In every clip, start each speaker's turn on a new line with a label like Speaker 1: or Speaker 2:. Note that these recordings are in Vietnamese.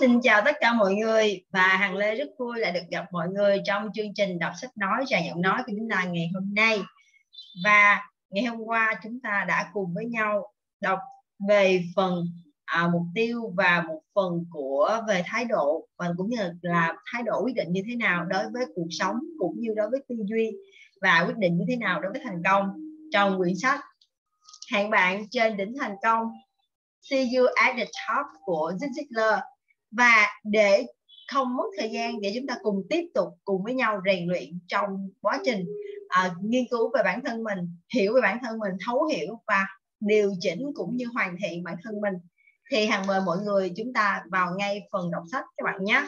Speaker 1: xin chào tất cả mọi người và Hằng Lê rất vui lại được gặp mọi người trong chương trình đọc sách nói và giọng nói của chúng ta ngày hôm nay. Và ngày hôm qua chúng ta đã cùng với nhau đọc về phần à, mục tiêu và một phần của về thái độ và cũng như là thái độ quyết định như thế nào đối với cuộc sống cũng như đối với tư duy và quyết định như thế nào đối với thành công trong quyển sách hẹn bạn trên đỉnh thành công See You at the Top của Zig Ziglar và để không mất thời gian để chúng ta cùng tiếp tục cùng với nhau rèn luyện trong quá trình uh, nghiên cứu về bản thân mình hiểu về bản thân mình thấu hiểu và điều chỉnh cũng như hoàn thiện bản thân mình thì hàng mời mọi người chúng ta vào ngay phần đọc sách các bạn nhé.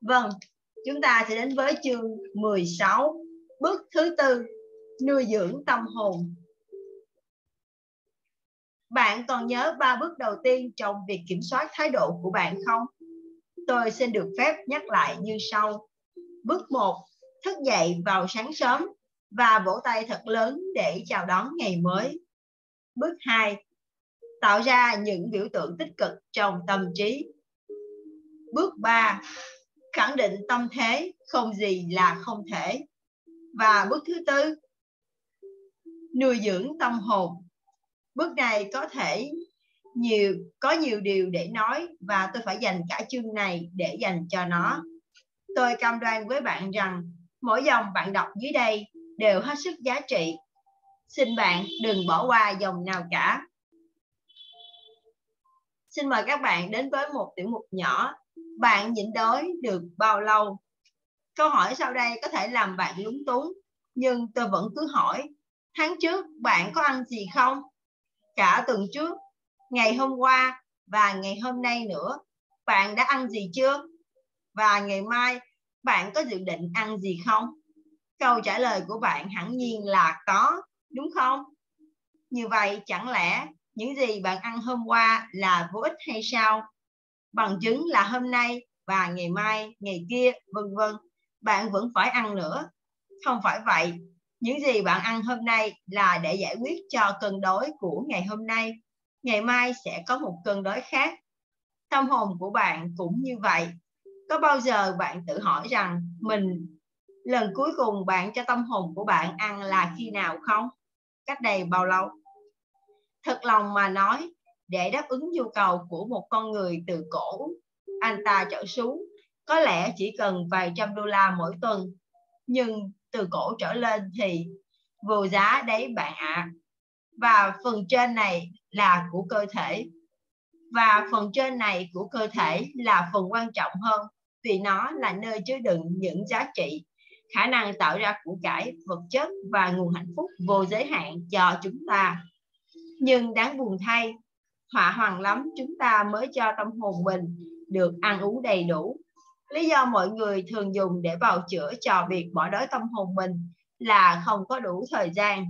Speaker 1: Vâng chúng ta sẽ đến với chương 16 bước thứ tư nuôi dưỡng tâm hồn bạn còn nhớ ba bước đầu tiên trong việc kiểm soát thái độ của bạn không? Tôi xin được phép nhắc lại như sau. Bước 1. Thức dậy vào sáng sớm và vỗ tay thật lớn để chào đón ngày mới. Bước 2. Tạo ra những biểu tượng tích cực trong tâm trí. Bước 3. Khẳng định tâm thế không gì là không thể. Và bước thứ tư, nuôi dưỡng tâm hồn bước này có thể nhiều, có nhiều điều để nói và tôi phải dành cả chương này để dành cho nó. Tôi cam đoan với bạn rằng mỗi dòng bạn đọc dưới đây đều hết sức giá trị. Xin bạn đừng bỏ qua dòng nào cả. Xin mời các bạn đến với một tiểu mục nhỏ. Bạn nhịn đói được bao lâu? Câu hỏi sau đây có thể làm bạn lúng túng, nhưng tôi vẫn cứ hỏi, tháng trước bạn có ăn gì không? Cả tuần trước, ngày hôm qua và ngày hôm nay nữa. Bạn đã ăn gì chưa? Và ngày mai bạn có dự định ăn gì không? Câu trả lời của bạn hẳn nhiên là có, đúng không? Như vậy chẳng lẽ những gì bạn ăn hôm qua là vô ích hay sao? Bằng chứng là hôm nay và ngày mai, ngày kia, vân vân, bạn vẫn phải ăn nữa. Không phải vậy, những gì bạn ăn hôm nay là để giải quyết cho cân đối của ngày hôm nay. Ngày mai sẽ có một cân đối khác. Tâm hồn của bạn cũng như vậy. Có bao giờ bạn tự hỏi rằng mình, lần cuối cùng bạn cho tâm hồn của bạn ăn là khi nào không? Cách đây bao lâu? Thật lòng mà nói, để đáp ứng nhu cầu của một con người từ cổ, anh ta trở xuống, có lẽ chỉ cần vài trăm đô la mỗi tuần. Nhưng từ cổ trở lên thì vô giá đấy bạn ạ. À. và phần trên này là của cơ thể. Và phần trên này của cơ thể là phần quan trọng hơn vì nó là nơi chứa đựng những giá trị, khả năng tạo ra của cải, vật chất và nguồn hạnh phúc vô giới hạn cho chúng ta. Nhưng đáng buồn thay họa hoàng lắm, chúng ta mới cho tâm hồn mình được ăn uống đầy đủ lý do mọi người thường dùng để bào chữa cho việc bỏ đói tâm hồn mình là không có đủ thời gian.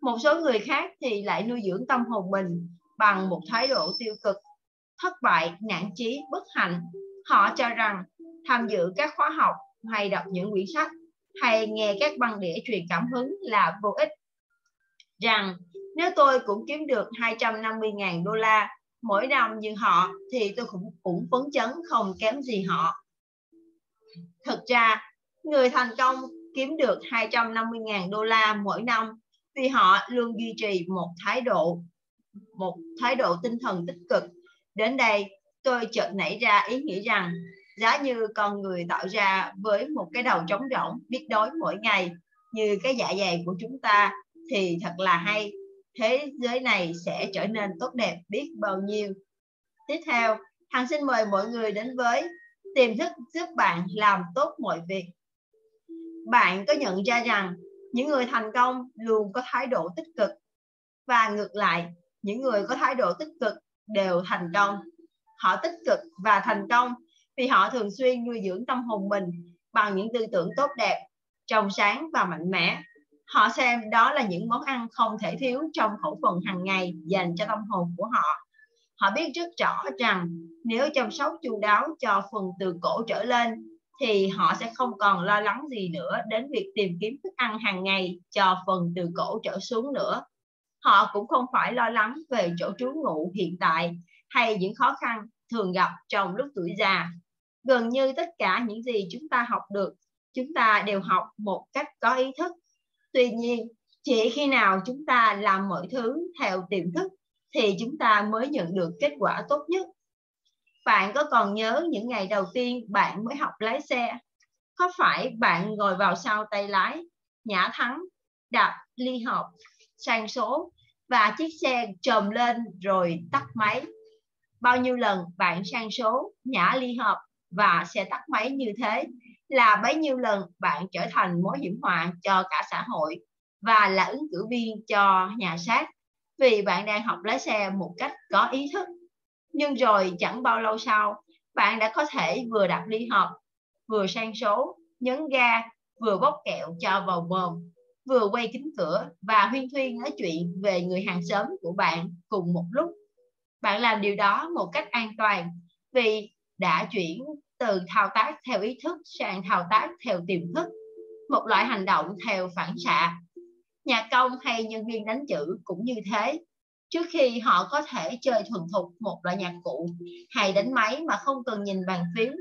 Speaker 1: Một số người khác thì lại nuôi dưỡng tâm hồn mình bằng một thái độ tiêu cực, thất bại, nản chí, bất hạnh. Họ cho rằng tham dự các khóa học hay đọc những quyển sách hay nghe các băng đĩa truyền cảm hứng là vô ích. Rằng nếu tôi cũng kiếm được 250.000 đô la mỗi năm như họ thì tôi cũng cũng phấn chấn không kém gì họ Thực ra, người thành công kiếm được 250.000 đô la mỗi năm vì họ luôn duy trì một thái độ một thái độ tinh thần tích cực. Đến đây, tôi chợt nảy ra ý nghĩ rằng giá như con người tạo ra với một cái đầu trống rỗng biết đói mỗi ngày như cái dạ dày của chúng ta thì thật là hay. Thế giới này sẽ trở nên tốt đẹp biết bao nhiêu. Tiếp theo, Hằng xin mời mọi người đến với tiềm thức giúp bạn làm tốt mọi việc. Bạn có nhận ra rằng những người thành công luôn có thái độ tích cực và ngược lại những người có thái độ tích cực đều thành công. Họ tích cực và thành công vì họ thường xuyên nuôi dưỡng tâm hồn mình bằng những tư tưởng tốt đẹp trong sáng và mạnh mẽ họ xem đó là những món ăn không thể thiếu trong khẩu phần hàng ngày dành cho tâm hồn của họ họ biết rất rõ rằng nếu chăm sóc chu đáo cho phần từ cổ trở lên thì họ sẽ không còn lo lắng gì nữa đến việc tìm kiếm thức ăn hàng ngày cho phần từ cổ trở xuống nữa họ cũng không phải lo lắng về chỗ trú ngụ hiện tại hay những khó khăn thường gặp trong lúc tuổi già. Gần như tất cả những gì chúng ta học được, chúng ta đều học một cách có ý thức. Tuy nhiên, chỉ khi nào chúng ta làm mọi thứ theo tiềm thức thì chúng ta mới nhận được kết quả tốt nhất. Bạn có còn nhớ những ngày đầu tiên bạn mới học lái xe? Có phải bạn ngồi vào sau tay lái, nhả thắng, đạp ly hợp, sang số và chiếc xe trồm lên rồi tắt máy? Bao nhiêu lần bạn sang số, nhả ly hợp và xe tắt máy như thế là bấy nhiêu lần bạn trở thành mối hiểm họa cho cả xã hội và là ứng cử viên cho nhà sát vì bạn đang học lái xe một cách có ý thức. Nhưng rồi chẳng bao lâu sau, bạn đã có thể vừa đạp ly hợp, vừa sang số, nhấn ga, vừa bóc kẹo cho vào mồm, vừa quay kính cửa và huyên thuyên nói chuyện về người hàng xóm của bạn cùng một lúc. Bạn làm điều đó một cách an toàn vì đã chuyển từ thao tác theo ý thức sang thao tác theo tiềm thức, một loại hành động theo phản xạ. Nhà công hay nhân viên đánh chữ cũng như thế. Trước khi họ có thể chơi thuần thục một loại nhạc cụ hay đánh máy mà không cần nhìn bàn phím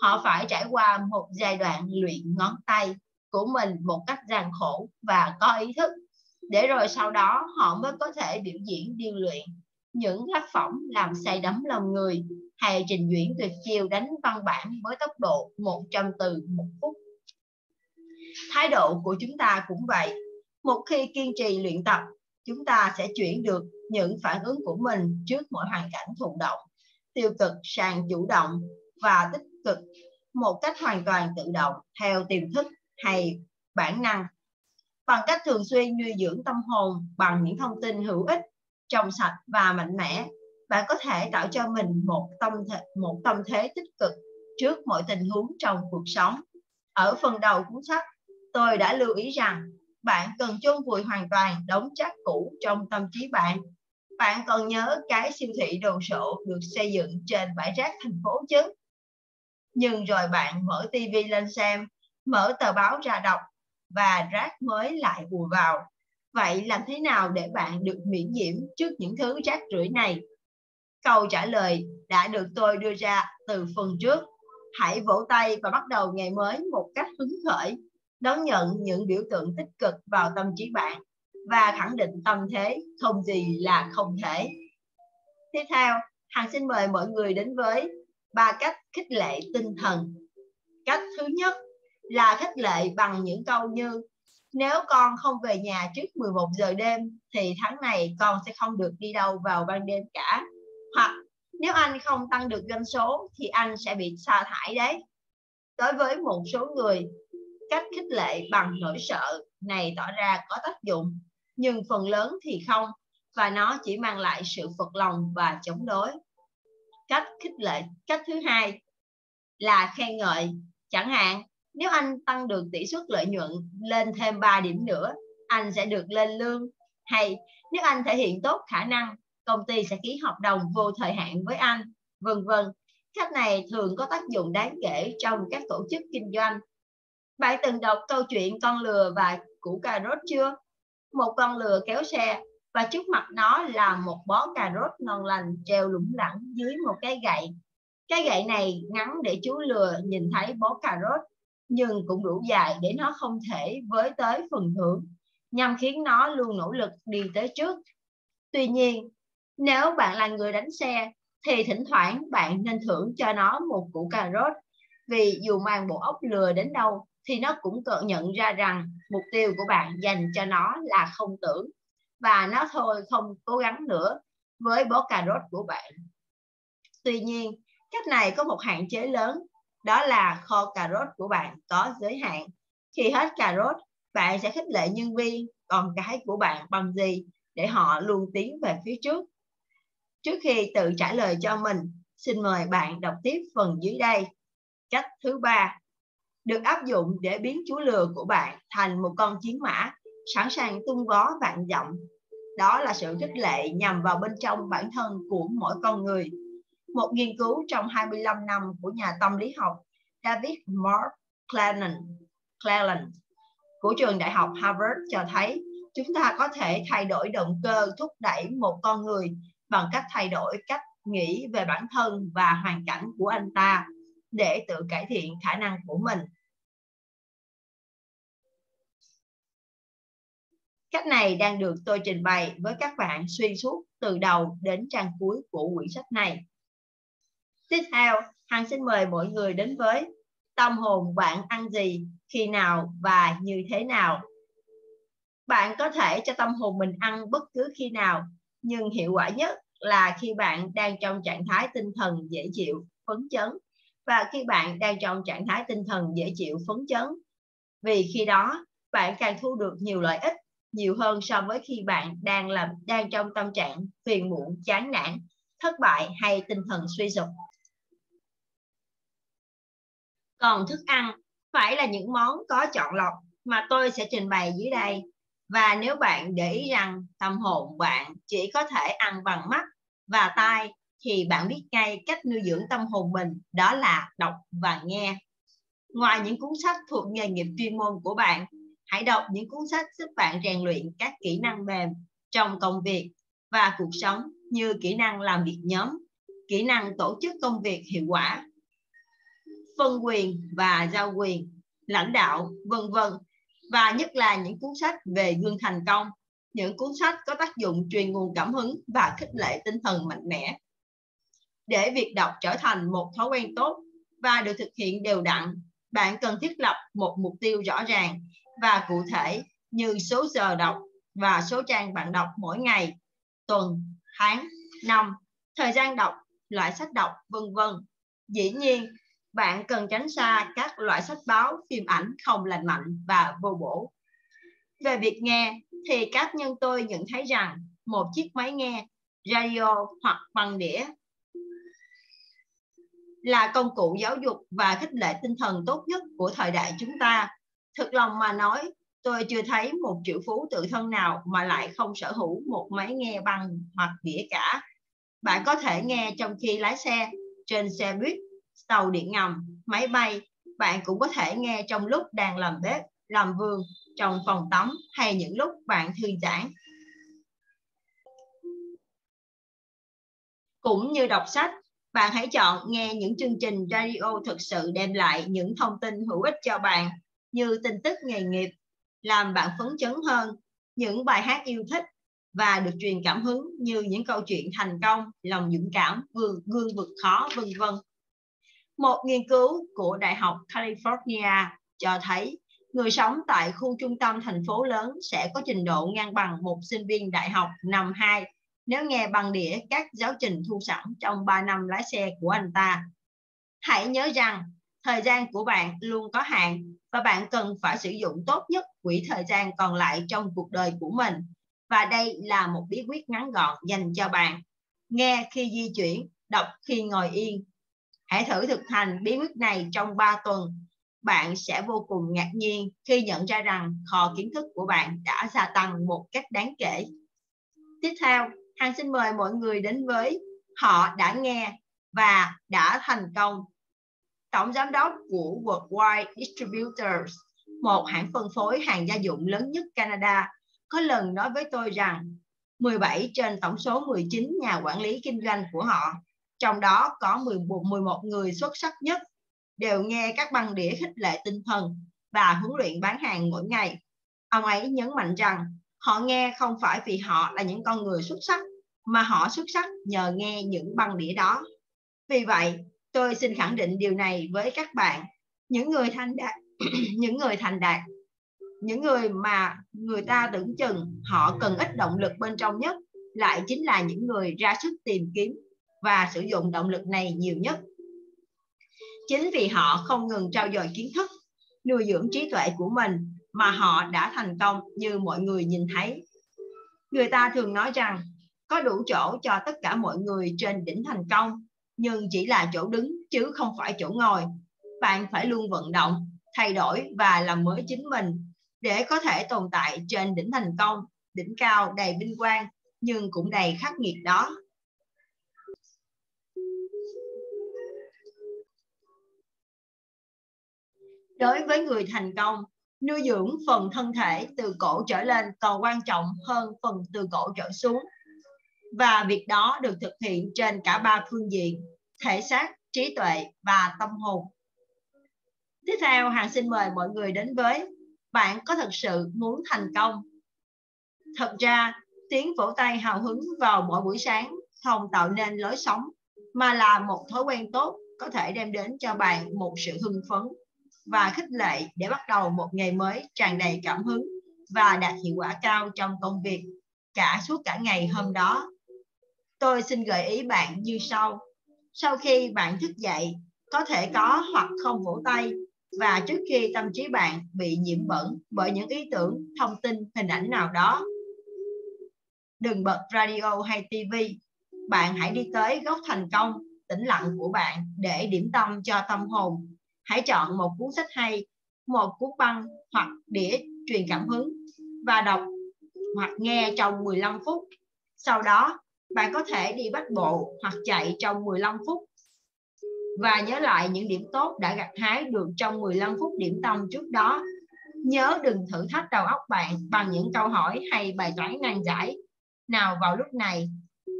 Speaker 1: họ phải trải qua một giai đoạn luyện ngón tay của mình một cách gian khổ và có ý thức. Để rồi sau đó họ mới có thể biểu diễn điêu luyện những tác phẩm làm say đắm lòng người hay trình diễn tuyệt chiêu đánh văn bản với tốc độ 100 từ một phút. Thái độ của chúng ta cũng vậy một khi kiên trì luyện tập, chúng ta sẽ chuyển được những phản ứng của mình trước mọi hoàn cảnh thụ động, tiêu cực sang chủ động và tích cực một cách hoàn toàn tự động theo tiềm thức hay bản năng bằng cách thường xuyên nuôi dưỡng tâm hồn bằng những thông tin hữu ích trong sạch và mạnh mẽ bạn có thể tạo cho mình một tâm thế, một tâm thế tích cực trước mọi tình huống trong cuộc sống ở phần đầu cuốn sách tôi đã lưu ý rằng bạn cần chôn vùi hoàn toàn đống rác cũ trong tâm trí bạn. Bạn còn nhớ cái siêu thị đồ sộ được xây dựng trên bãi rác thành phố chứ? Nhưng rồi bạn mở tivi lên xem, mở tờ báo ra đọc và rác mới lại ùa vào. Vậy làm thế nào để bạn được miễn nhiễm trước những thứ rác rưởi này? Câu trả lời đã được tôi đưa ra từ phần trước. Hãy vỗ tay và bắt đầu ngày mới một cách hứng khởi đón nhận những biểu tượng tích cực vào tâm trí bạn và khẳng định tâm thế không gì là không thể. Tiếp theo, Hằng xin mời mọi người đến với ba cách khích lệ tinh thần. Cách thứ nhất là khích lệ bằng những câu như nếu con không về nhà trước 11 giờ đêm thì tháng này con sẽ không được đi đâu vào ban đêm cả. Hoặc nếu anh không tăng được doanh số thì anh sẽ bị sa thải đấy. Đối với một số người, cách khích lệ bằng nỗi sợ này tỏ ra có tác dụng nhưng phần lớn thì không và nó chỉ mang lại sự phật lòng và chống đối cách khích lệ cách thứ hai là khen ngợi chẳng hạn nếu anh tăng được tỷ suất lợi nhuận lên thêm 3 điểm nữa, anh sẽ được lên lương hay, nếu anh thể hiện tốt khả năng, công ty sẽ ký hợp đồng vô thời hạn với anh, vân vân cách này thường có tác dụng đáng kể trong các tổ chức kinh doanh bạn từng đọc câu chuyện con lừa và củ cà rốt chưa? Một con lừa kéo xe và trước mặt nó là một bó cà rốt ngon lành treo lủng lẳng dưới một cái gậy. Cái gậy này ngắn để chú lừa nhìn thấy bó cà rốt nhưng cũng đủ dài để nó không thể với tới phần thưởng nhằm khiến nó luôn nỗ lực đi tới trước. Tuy nhiên, nếu bạn là người đánh xe thì thỉnh thoảng bạn nên thưởng cho nó một củ cà rốt vì dù mang bộ óc lừa đến đâu thì nó cũng tự nhận ra rằng mục tiêu của bạn dành cho nó là không tưởng và nó thôi không cố gắng nữa với bó cà rốt của bạn. Tuy nhiên, cách này có một hạn chế lớn, đó là kho cà rốt của bạn có giới hạn. Khi hết cà rốt, bạn sẽ khích lệ nhân viên, còn cái của bạn bằng gì để họ luôn tiến về phía trước. Trước khi tự trả lời cho mình, xin mời bạn đọc tiếp phần dưới đây. Cách thứ ba, được áp dụng để biến chú lừa của bạn thành một con chiến mã sẵn sàng tung vó vạn dặm. Đó là sự khích lệ nhằm vào bên trong bản thân của mỗi con người. Một nghiên cứu trong 25 năm của nhà tâm lý học David Mark Clennon, Clennon của trường đại học Harvard cho thấy chúng ta có thể thay đổi động cơ thúc đẩy một con người bằng cách thay đổi cách nghĩ về bản thân và hoàn cảnh của anh ta để tự cải thiện khả năng của mình Cách này đang được tôi trình bày với các bạn xuyên suốt từ đầu đến trang cuối của quyển sách này. Tiếp theo, Hằng xin mời mọi người đến với tâm hồn bạn ăn gì, khi nào và như thế nào. Bạn có thể cho tâm hồn mình ăn bất cứ khi nào, nhưng hiệu quả nhất là khi bạn đang trong trạng thái tinh thần dễ chịu, phấn chấn và khi bạn đang trong trạng thái tinh thần dễ chịu, phấn chấn. Vì khi đó, bạn càng thu được nhiều lợi ích nhiều hơn so với khi bạn đang làm đang trong tâm trạng phiền muộn, chán nản, thất bại hay tinh thần suy sụp. Còn thức ăn phải là những món có chọn lọc mà tôi sẽ trình bày dưới đây. Và nếu bạn để ý rằng tâm hồn bạn chỉ có thể ăn bằng mắt và tai thì bạn biết ngay cách nuôi dưỡng tâm hồn mình đó là đọc và nghe. Ngoài những cuốn sách thuộc nghề nghiệp chuyên môn của bạn Hãy đọc những cuốn sách giúp bạn rèn luyện các kỹ năng mềm trong công việc và cuộc sống như kỹ năng làm việc nhóm, kỹ năng tổ chức công việc hiệu quả, phân quyền và giao quyền, lãnh đạo, vân vân và nhất là những cuốn sách về gương thành công, những cuốn sách có tác dụng truyền nguồn cảm hứng và khích lệ tinh thần mạnh mẽ. Để việc đọc trở thành một thói quen tốt và được thực hiện đều đặn, bạn cần thiết lập một mục tiêu rõ ràng và cụ thể như số giờ đọc và số trang bạn đọc mỗi ngày, tuần, tháng, năm, thời gian đọc, loại sách đọc, vân vân. Dĩ nhiên, bạn cần tránh xa các loại sách báo, phim ảnh không lành mạnh và vô bổ. Về việc nghe, thì các nhân tôi nhận thấy rằng một chiếc máy nghe, radio hoặc băng đĩa là công cụ giáo dục và khích lệ tinh thần tốt nhất của thời đại chúng ta Thực lòng mà nói, tôi chưa thấy một triệu phú tự thân nào mà lại không sở hữu một máy nghe băng hoặc đĩa cả. Bạn có thể nghe trong khi lái xe, trên xe buýt, tàu điện ngầm, máy bay. Bạn cũng có thể nghe trong lúc đang làm bếp, làm vườn, trong phòng tắm hay những lúc bạn thư giãn. Cũng như đọc sách, bạn hãy chọn nghe những chương trình radio thực sự đem lại những thông tin hữu ích cho bạn như tin tức nghề nghiệp, làm bạn phấn chấn hơn, những bài hát yêu thích và được truyền cảm hứng như những câu chuyện thành công, lòng dũng cảm, vươn gương vượt khó, vân vân. Một nghiên cứu của Đại học California cho thấy người sống tại khu trung tâm thành phố lớn sẽ có trình độ ngang bằng một sinh viên đại học năm 2 nếu nghe bằng đĩa các giáo trình thu sẵn trong 3 năm lái xe của anh ta. Hãy nhớ rằng thời gian của bạn luôn có hạn và bạn cần phải sử dụng tốt nhất quỹ thời gian còn lại trong cuộc đời của mình. Và đây là một bí quyết ngắn gọn dành cho bạn. Nghe khi di chuyển, đọc khi ngồi yên. Hãy thử thực hành bí quyết này trong 3 tuần. Bạn sẽ vô cùng ngạc nhiên khi nhận ra rằng kho kiến thức của bạn đã gia tăng một cách đáng kể. Tiếp theo, Hằng xin mời mọi người đến với họ đã nghe và đã thành công tổng giám đốc của Worldwide Distributors, một hãng phân phối hàng gia dụng lớn nhất Canada, có lần nói với tôi rằng 17 trên tổng số 19 nhà quản lý kinh doanh của họ, trong đó có 11, 11 người xuất sắc nhất, đều nghe các băng đĩa khích lệ tinh thần và huấn luyện bán hàng mỗi ngày. Ông ấy nhấn mạnh rằng họ nghe không phải vì họ là những con người xuất sắc, mà họ xuất sắc nhờ nghe những băng đĩa đó. Vì vậy, Tôi xin khẳng định điều này với các bạn, những người thành đạt, những người thành đạt, những người mà người ta tưởng chừng họ cần ít động lực bên trong nhất lại chính là những người ra sức tìm kiếm và sử dụng động lực này nhiều nhất. Chính vì họ không ngừng trao dồi kiến thức, nuôi dưỡng trí tuệ của mình mà họ đã thành công như mọi người nhìn thấy. Người ta thường nói rằng có đủ chỗ cho tất cả mọi người trên đỉnh thành công nhưng chỉ là chỗ đứng chứ không phải chỗ ngồi. Bạn phải luôn vận động, thay đổi và làm mới chính mình để có thể tồn tại trên đỉnh thành công, đỉnh cao đầy vinh quang nhưng cũng đầy khắc nghiệt đó. Đối với người thành công, nuôi dưỡng phần thân thể từ cổ trở lên còn quan trọng hơn phần từ cổ trở xuống. và việc đó được thực hiện trên cả ba phương diện thể xác trí tuệ và tâm hồn. Tiếp theo hàng xin mời mọi người đến với bạn có thật sự muốn thành công. Thật ra tiếng vỗ tay hào hứng vào mỗi buổi sáng không tạo nên lối sống mà là một thói quen tốt có thể đem đến cho bạn một sự hưng phấn và khích lệ để bắt đầu một ngày mới tràn đầy cảm hứng và đạt hiệu quả cao trong công việc cả suốt cả ngày hôm đó. Tôi xin gợi ý bạn như sau. Sau khi bạn thức dậy, có thể có hoặc không vỗ tay và trước khi tâm trí bạn bị nhiễm bẩn bởi những ý tưởng, thông tin, hình ảnh nào đó. Đừng bật radio hay TV. Bạn hãy đi tới góc thành công, tĩnh lặng của bạn để điểm tâm cho tâm hồn. Hãy chọn một cuốn sách hay, một cuốn băng hoặc đĩa truyền cảm hứng và đọc hoặc nghe trong 15 phút. Sau đó, bạn có thể đi bắt bộ hoặc chạy trong 15 phút và nhớ lại những điểm tốt đã gặt hái được trong 15 phút điểm tâm trước đó. Nhớ đừng thử thách đầu óc bạn bằng những câu hỏi hay bài toán nan giải. Nào vào lúc này,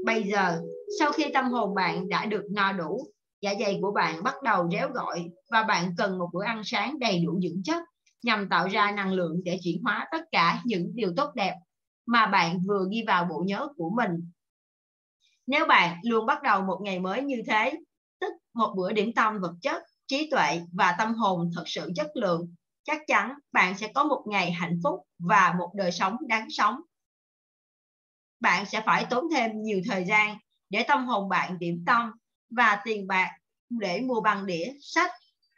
Speaker 1: bây giờ, sau khi tâm hồn bạn đã được no đủ, dạ dày của bạn bắt đầu réo gọi và bạn cần một bữa ăn sáng đầy đủ dưỡng chất nhằm tạo ra năng lượng để chuyển hóa tất cả những điều tốt đẹp mà bạn vừa ghi vào bộ nhớ của mình. Nếu bạn luôn bắt đầu một ngày mới như thế, tức một bữa điểm tâm vật chất, trí tuệ và tâm hồn thật sự chất lượng, chắc chắn bạn sẽ có một ngày hạnh phúc và một đời sống đáng sống. Bạn sẽ phải tốn thêm nhiều thời gian để tâm hồn bạn điểm tâm và tiền bạc để mua băng đĩa, sách,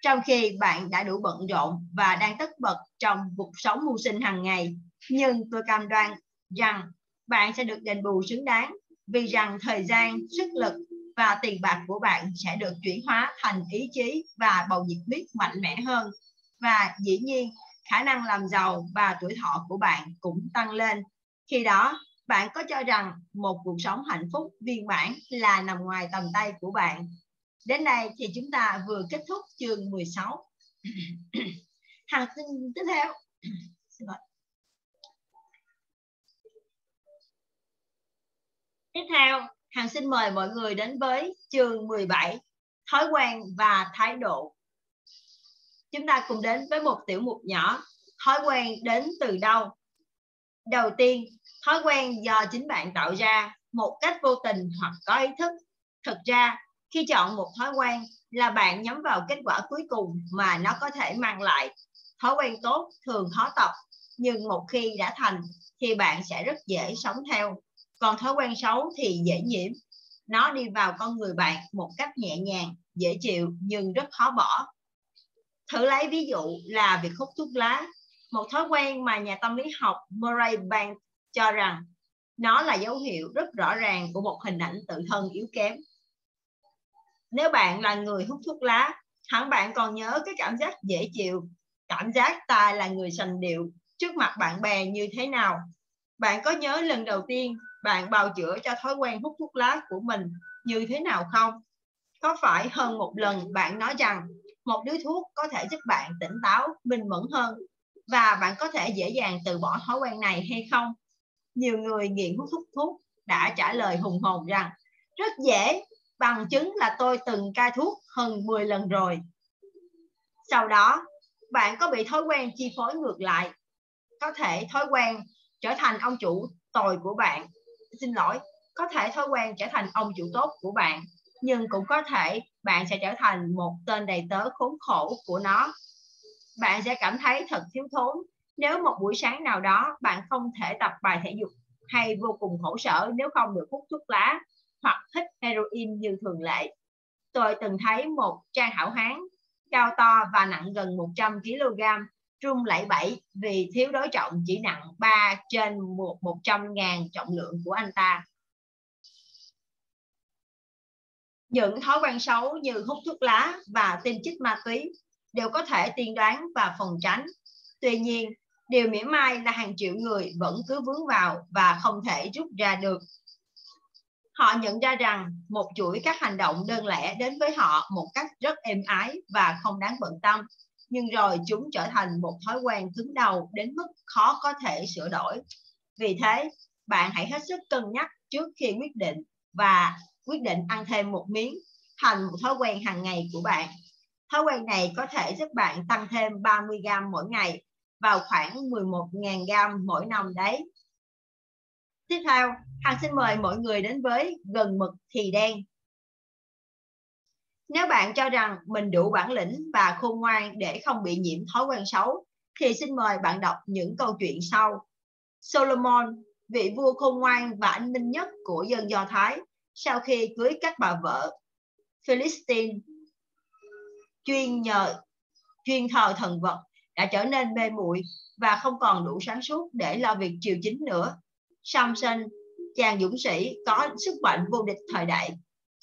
Speaker 1: trong khi bạn đã đủ bận rộn và đang tất bật trong cuộc sống mưu sinh hàng ngày. Nhưng tôi cam đoan rằng bạn sẽ được đền bù xứng đáng vì rằng thời gian, sức lực và tiền bạc của bạn sẽ được chuyển hóa thành ý chí và bầu nhiệt huyết mạnh mẽ hơn. Và dĩ nhiên, khả năng làm giàu và tuổi thọ của bạn cũng tăng lên. Khi đó, bạn có cho rằng một cuộc sống hạnh phúc viên mãn là nằm ngoài tầm tay của bạn. Đến đây thì chúng ta vừa kết thúc chương 16. Hàng tin tiếp theo. Tiếp theo, hàng xin mời mọi người đến với chương 17, thói quen và thái độ. Chúng ta cùng đến với một tiểu mục nhỏ, thói quen đến từ đâu? Đầu tiên, thói quen do chính bạn tạo ra một cách vô tình hoặc có ý thức. Thực ra, khi chọn một thói quen là bạn nhắm vào kết quả cuối cùng mà nó có thể mang lại. Thói quen tốt thường khó tập, nhưng một khi đã thành thì bạn sẽ rất dễ sống theo còn thói quen xấu thì dễ nhiễm nó đi vào con người bạn một cách nhẹ nhàng dễ chịu nhưng rất khó bỏ thử lấy ví dụ là việc hút thuốc lá một thói quen mà nhà tâm lý học Murray Bank cho rằng nó là dấu hiệu rất rõ ràng của một hình ảnh tự thân yếu kém. Nếu bạn là người hút thuốc lá hẳn bạn còn nhớ cái cảm giác dễ chịu cảm giác ta là người sành điệu trước mặt bạn bè như thế nào. Bạn có nhớ lần đầu tiên bạn bào chữa cho thói quen hút thuốc lá của mình như thế nào không? Có phải hơn một lần bạn nói rằng một điếu thuốc có thể giúp bạn tỉnh táo, minh mẫn hơn? Và bạn có thể dễ dàng từ bỏ thói quen này hay không? Nhiều người nghiện hút thuốc thuốc đã trả lời hùng hồn rằng rất dễ, bằng chứng là tôi từng cai thuốc hơn 10 lần rồi. Sau đó, bạn có bị thói quen chi phối ngược lại. Có thể thói quen trở thành ông chủ tồi của bạn xin lỗi có thể thói quen trở thành ông chủ tốt của bạn nhưng cũng có thể bạn sẽ trở thành một tên đầy tớ khốn khổ của nó bạn sẽ cảm thấy thật thiếu thốn nếu một buổi sáng nào đó bạn không thể tập bài thể dục hay vô cùng khổ sở nếu không được hút thuốc lá hoặc hít heroin như thường lệ. Tôi từng thấy một trang hảo hán cao to và nặng gần 100 kg rung lẩy bẩy vì thiếu đối trọng chỉ nặng 3 trên một 100 ngàn trọng lượng của anh ta. Những thói quen xấu như hút thuốc lá và tiêm chích ma túy đều có thể tiên đoán và phòng tránh. Tuy nhiên, điều mỉa mai là hàng triệu người vẫn cứ vướng vào và không thể rút ra được. Họ nhận ra rằng một chuỗi các hành động đơn lẻ đến với họ một cách rất êm ái và không đáng bận tâm nhưng rồi chúng trở thành một thói quen cứng đầu đến mức khó có thể sửa đổi. Vì thế, bạn hãy hết sức cân nhắc trước khi quyết định và quyết định ăn thêm một miếng thành một thói quen hàng ngày của bạn. Thói quen này có thể giúp bạn tăng thêm 30 gram mỗi ngày vào khoảng 11.000 gram mỗi năm đấy. Tiếp theo, Hằng xin mời mọi người đến với gần mực thì đen. Nếu bạn cho rằng mình đủ bản lĩnh và khôn ngoan để không bị nhiễm thói quen xấu, thì xin mời bạn đọc những câu chuyện sau. Solomon, vị vua khôn ngoan và anh minh nhất của dân Do Thái, sau khi cưới các bà vợ Philistine chuyên nhờ chuyên thờ thần vật đã trở nên mê muội và không còn đủ sáng suốt để lo việc triều chính nữa. Samson, chàng dũng sĩ có sức mạnh vô địch thời đại,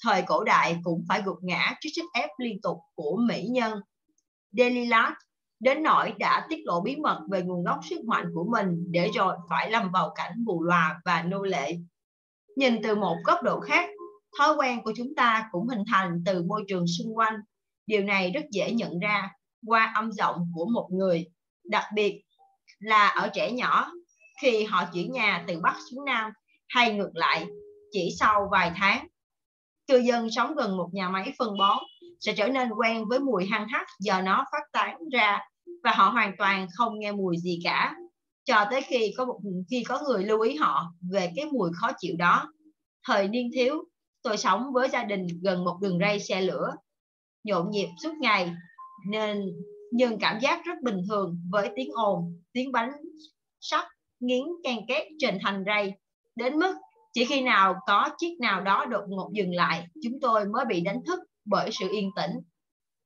Speaker 1: thời cổ đại cũng phải gục ngã trước sức ép liên tục của mỹ nhân. Delilah đến nỗi đã tiết lộ bí mật về nguồn gốc sức mạnh của mình để rồi phải lâm vào cảnh bù lòa và nô lệ. Nhìn từ một góc độ khác, thói quen của chúng ta cũng hình thành từ môi trường xung quanh. Điều này rất dễ nhận ra qua âm giọng của một người, đặc biệt là ở trẻ nhỏ khi họ chuyển nhà từ Bắc xuống Nam hay ngược lại chỉ sau vài tháng. Cư dân sống gần một nhà máy phân bón sẽ trở nên quen với mùi hăng hắc do nó phát tán ra và họ hoàn toàn không nghe mùi gì cả cho tới khi có một khi có người lưu ý họ về cái mùi khó chịu đó. Thời niên thiếu, tôi sống với gia đình gần một đường ray xe lửa, nhộn nhịp suốt ngày nên nhưng cảm giác rất bình thường với tiếng ồn, tiếng bánh sắt nghiến can két trên thành ray đến mức chỉ khi nào có chiếc nào đó đột ngột dừng lại chúng tôi mới bị đánh thức bởi sự yên tĩnh.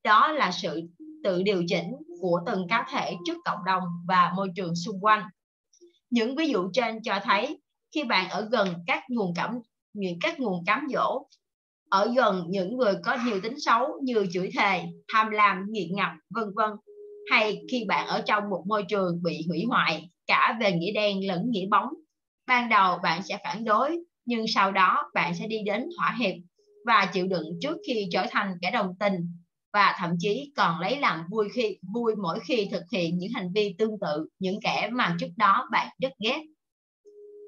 Speaker 1: Đó là sự tự điều chỉnh của từng cá thể trước cộng đồng và môi trường xung quanh. Những ví dụ trên cho thấy khi bạn ở gần các nguồn cảm những các nguồn cám dỗ ở gần những người có nhiều tính xấu như chửi thề, tham lam, nghiện ngập, vân vân hay khi bạn ở trong một môi trường bị hủy hoại cả về nghĩa đen lẫn nghĩa bóng. Ban đầu bạn sẽ phản đối, nhưng sau đó bạn sẽ đi đến thỏa hiệp và chịu đựng trước khi trở thành kẻ đồng tình và thậm chí còn lấy làm vui khi vui mỗi khi thực hiện những hành vi tương tự những kẻ mà trước đó bạn rất ghét.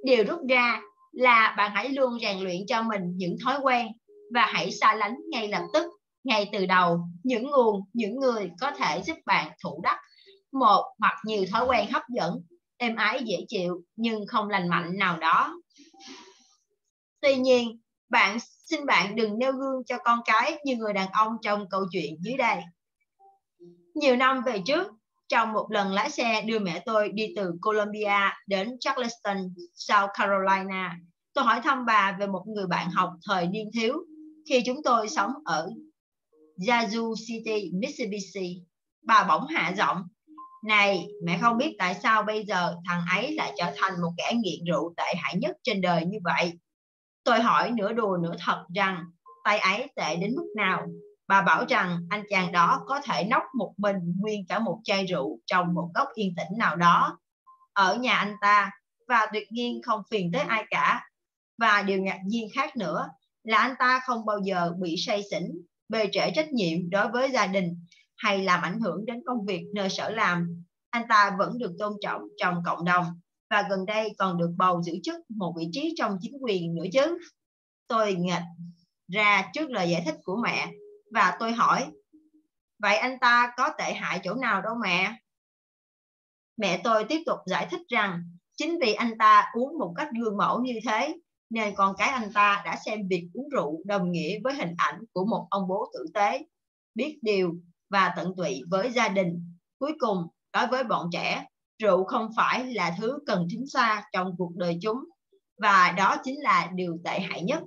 Speaker 1: Điều rút ra là bạn hãy luôn rèn luyện cho mình những thói quen và hãy xa lánh ngay lập tức ngay từ đầu những nguồn những người có thể giúp bạn thủ đắc. Một hoặc nhiều thói quen hấp dẫn êm ái dễ chịu nhưng không lành mạnh nào đó. Tuy nhiên bạn xin bạn đừng nêu gương cho con cái như người đàn ông trong câu chuyện dưới đây. Nhiều năm về trước trong một lần lái xe đưa mẹ tôi đi từ Colombia đến Charleston, South Carolina, tôi hỏi thăm bà về một người bạn học thời niên thiếu khi chúng tôi sống ở Yazoo City, Mississippi, Bà bỗng hạ giọng, này, mẹ không biết tại sao bây giờ thằng ấy lại trở thành một kẻ nghiện rượu tệ hại nhất trên đời như vậy. Tôi hỏi nửa đùa nửa thật rằng tay ấy tệ đến mức nào. Bà bảo rằng anh chàng đó có thể nốc một mình nguyên cả một chai rượu trong một góc yên tĩnh nào đó ở nhà anh ta và tuyệt nhiên không phiền tới ai cả. Và điều ngạc nhiên khác nữa là anh ta không bao giờ bị say xỉn, bề trễ trách nhiệm đối với gia đình hay làm ảnh hưởng đến công việc nơi sở làm. Anh ta vẫn được tôn trọng trong cộng đồng và gần đây còn được bầu giữ chức một vị trí trong chính quyền nữa chứ. Tôi nghịch ra trước lời giải thích của mẹ và tôi hỏi, vậy anh ta có tệ hại chỗ nào đâu mẹ? Mẹ tôi tiếp tục giải thích rằng chính vì anh ta uống một cách gương mẫu như thế nên con cái anh ta đã xem việc uống rượu đồng nghĩa với hình ảnh của một ông bố tử tế, biết điều và tận tụy với gia đình. Cuối cùng, đối với bọn trẻ, rượu không phải là thứ cần tránh xa trong cuộc đời chúng và đó chính là điều tệ hại nhất.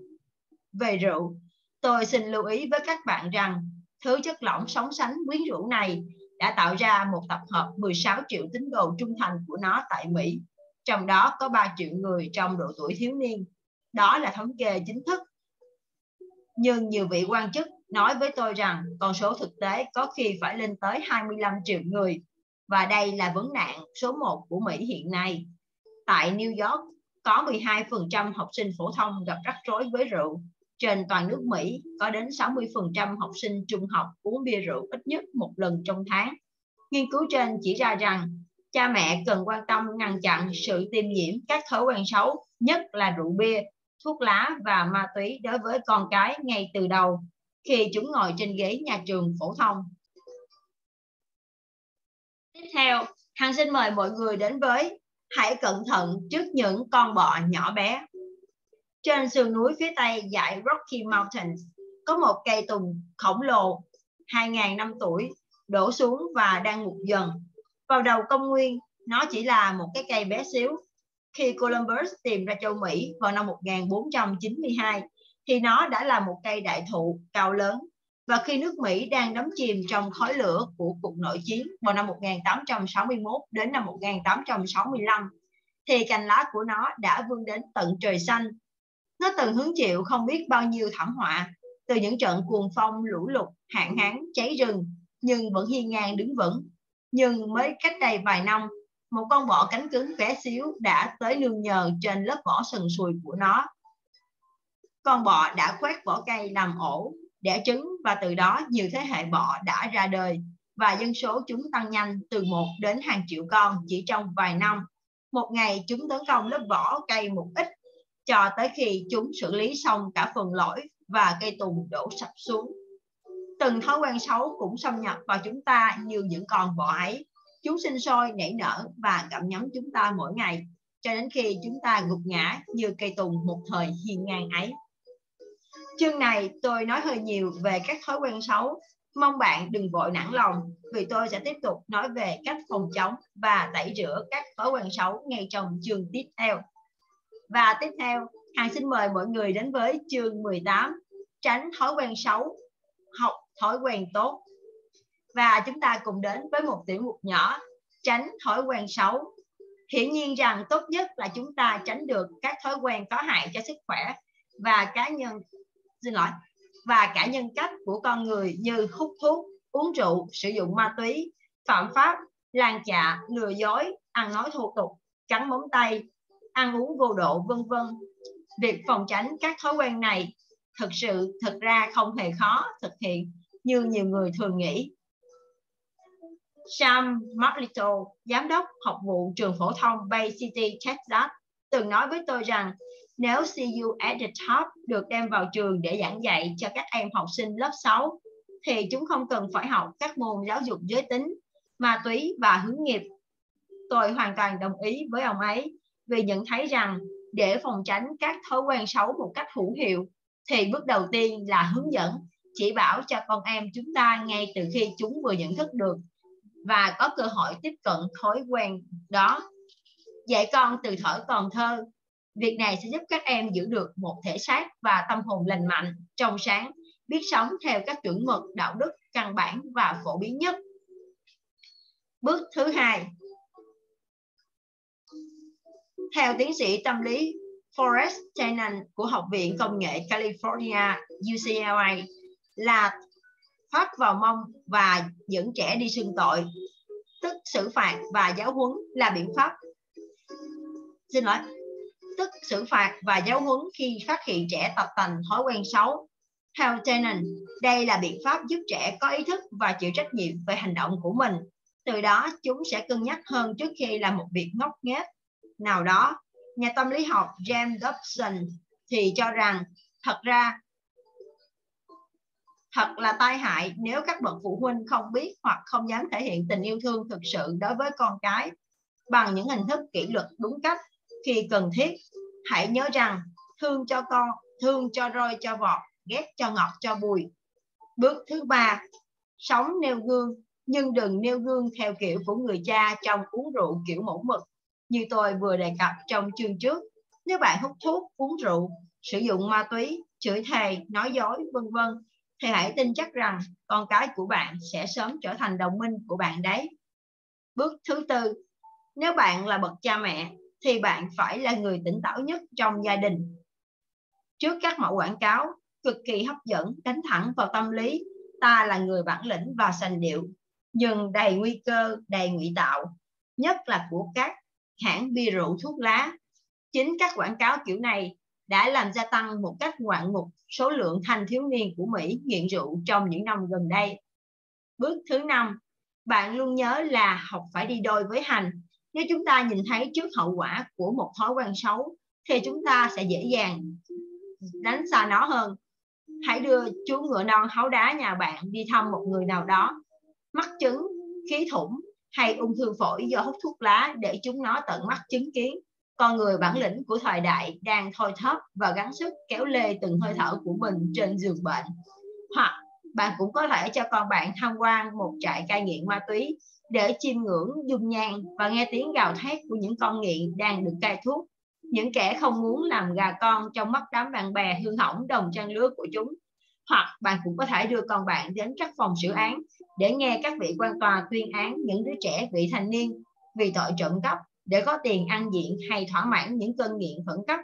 Speaker 1: Về rượu, tôi xin lưu ý với các bạn rằng thứ chất lỏng sóng sánh quyến rũ này đã tạo ra một tập hợp 16 triệu tín đồ trung thành của nó tại Mỹ, trong đó có 3 triệu người trong độ tuổi thiếu niên đó là thống kê chính thức. Nhưng nhiều vị quan chức nói với tôi rằng con số thực tế có khi phải lên tới 25 triệu người và đây là vấn nạn số 1 của Mỹ hiện nay. Tại New York, có 12% học sinh phổ thông gặp rắc rối với rượu. Trên toàn nước Mỹ, có đến 60% học sinh trung học uống bia rượu ít nhất một lần trong tháng. Nghiên cứu trên chỉ ra rằng cha mẹ cần quan tâm ngăn chặn sự tiêm nhiễm các thói quen xấu, nhất là rượu bia, thuốc lá và ma túy đối với con cái ngay từ đầu khi chúng ngồi trên ghế nhà trường phổ thông. Tiếp theo, Hằng xin mời mọi người đến với Hãy cẩn thận trước những con bọ nhỏ bé. Trên sườn núi phía tây dãy Rocky Mountains có một cây tùng khổng lồ 2.000 năm tuổi đổ xuống và đang mục dần. Vào đầu công nguyên, nó chỉ là một cái cây bé xíu. Khi Columbus tìm ra châu Mỹ vào năm 1492, thì nó đã là một cây đại thụ cao lớn. Và khi nước Mỹ đang đắm chìm trong khói lửa của cuộc nội chiến vào năm 1861 đến năm 1865, thì cành lá của nó đã vươn đến tận trời xanh. Nó từng hứng chịu không biết bao nhiêu thảm họa, từ những trận cuồng phong, lũ lụt, hạn hán, cháy rừng, nhưng vẫn hiên ngang đứng vững. Nhưng mới cách đây vài năm, một con bọ cánh cứng bé xíu đã tới nương nhờ trên lớp vỏ sần sùi của nó. Con bọ đã khoét vỏ cây làm ổ, đẻ trứng và từ đó nhiều thế hệ bọ đã ra đời và dân số chúng tăng nhanh từ một đến hàng triệu con chỉ trong vài năm. Một ngày chúng tấn công lớp vỏ cây một ít cho tới khi chúng xử lý xong cả phần lõi và cây tùng đổ sập xuống. Từng thói quen xấu cũng xâm nhập vào chúng ta như những con bọ ấy. Chúng sinh sôi, nảy nở và gặm nhấm chúng ta mỗi ngày, cho đến khi chúng ta gục ngã như cây tùng một thời hiên ngang ấy. Chương này tôi nói hơi nhiều về các thói quen xấu. Mong bạn đừng vội nản lòng vì tôi sẽ tiếp tục nói về cách phòng chống và tẩy rửa các thói quen xấu ngay trong chương tiếp theo. Và tiếp theo, Hàng xin mời mọi người đến với chương 18 Tránh thói quen xấu, học thói quen tốt. Và chúng ta cùng đến với một tiểu mục nhỏ Tránh thói quen xấu. Hiển nhiên rằng tốt nhất là chúng ta tránh được các thói quen có hại cho sức khỏe và cá nhân xin lỗi và cả nhân cách của con người như hút thuốc, uống rượu, sử dụng ma túy, phạm pháp, làng chạ, lừa dối, ăn nói thô tục, cắn móng tay, ăn uống vô độ, vân vân. Việc phòng tránh các thói quen này thực sự thực ra không hề khó thực hiện như nhiều người thường nghĩ. Sam Marlito, giám đốc học vụ trường phổ thông Bay City, Texas, từng nói với tôi rằng nếu CU at the top được đem vào trường để giảng dạy cho các em học sinh lớp 6, thì chúng không cần phải học các môn giáo dục giới tính, ma túy và hướng nghiệp. Tôi hoàn toàn đồng ý với ông ấy vì nhận thấy rằng để phòng tránh các thói quen xấu một cách hữu hiệu thì bước đầu tiên là hướng dẫn chỉ bảo cho con em chúng ta ngay từ khi chúng vừa nhận thức được và có cơ hội tiếp cận thói quen đó. Dạy con từ thở còn thơ. Việc này sẽ giúp các em giữ được một thể xác và tâm hồn lành mạnh, trong sáng, biết sống theo các chuẩn mực, đạo đức, căn bản và phổ biến nhất. Bước thứ hai. Theo tiến sĩ tâm lý Forrest Tennant của Học viện Công nghệ California UCLA là phát vào mông và dẫn trẻ đi xưng tội, tức xử phạt và giáo huấn là biện pháp. Xin lỗi, tức xử phạt và giáo huấn khi phát hiện trẻ tập tành thói quen xấu. Theo Tenen, đây là biện pháp giúp trẻ có ý thức và chịu trách nhiệm về hành động của mình. Từ đó, chúng sẽ cân nhắc hơn trước khi làm một việc ngốc nghếch nào đó nhà tâm lý học James Dobson thì cho rằng thật ra thật là tai hại nếu các bậc phụ huynh không biết hoặc không dám thể hiện tình yêu thương thực sự đối với con cái bằng những hình thức kỷ luật đúng cách khi cần thiết hãy nhớ rằng thương cho con thương cho roi cho vọt ghét cho ngọt cho bùi bước thứ ba sống nêu gương nhưng đừng nêu gương theo kiểu của người cha trong uống rượu kiểu mẫu mực như tôi vừa đề cập trong chương trước. Nếu bạn hút thuốc, uống rượu, sử dụng ma túy, chửi thề, nói dối, vân vân, thì hãy tin chắc rằng con cái của bạn sẽ sớm trở thành đồng minh của bạn đấy. Bước thứ tư, nếu bạn là bậc cha mẹ thì bạn phải là người tỉnh táo nhất trong gia đình. Trước các mẫu quảng cáo cực kỳ hấp dẫn đánh thẳng vào tâm lý ta là người bản lĩnh và sành điệu nhưng đầy nguy cơ đầy ngụy tạo nhất là của các hãng bia rượu thuốc lá. Chính các quảng cáo kiểu này đã làm gia tăng một cách ngoạn mục số lượng thanh thiếu niên của Mỹ nghiện rượu trong những năm gần đây. Bước thứ năm, bạn luôn nhớ là học phải đi đôi với hành. Nếu chúng ta nhìn thấy trước hậu quả của một thói quen xấu, thì chúng ta sẽ dễ dàng đánh xa nó hơn hãy đưa chú ngựa non háu đá nhà bạn đi thăm một người nào đó mắc chứng khí thủng hay ung thư phổi do hút thuốc lá để chúng nó tận mắt chứng kiến con người bản lĩnh của thời đại đang thôi thóp và gắng sức kéo lê từng hơi thở của mình trên giường bệnh. Hoặc, bạn cũng có thể cho con bạn tham quan một trại cai nghiện ma túy để chiêm ngưỡng, dung nhan và nghe tiếng gào thét của những con nghiện đang được cai thuốc. Những kẻ không muốn làm gà con trong mắt đám bạn bè hư hỏng đồng trang lứa của chúng. Hoặc, bạn cũng có thể đưa con bạn đến các phòng xử án để nghe các vị quan tòa tuyên án những đứa trẻ vị thành niên vì tội trộm cắp để có tiền ăn diện hay thỏa mãn những cơn nghiện khẩn cấp.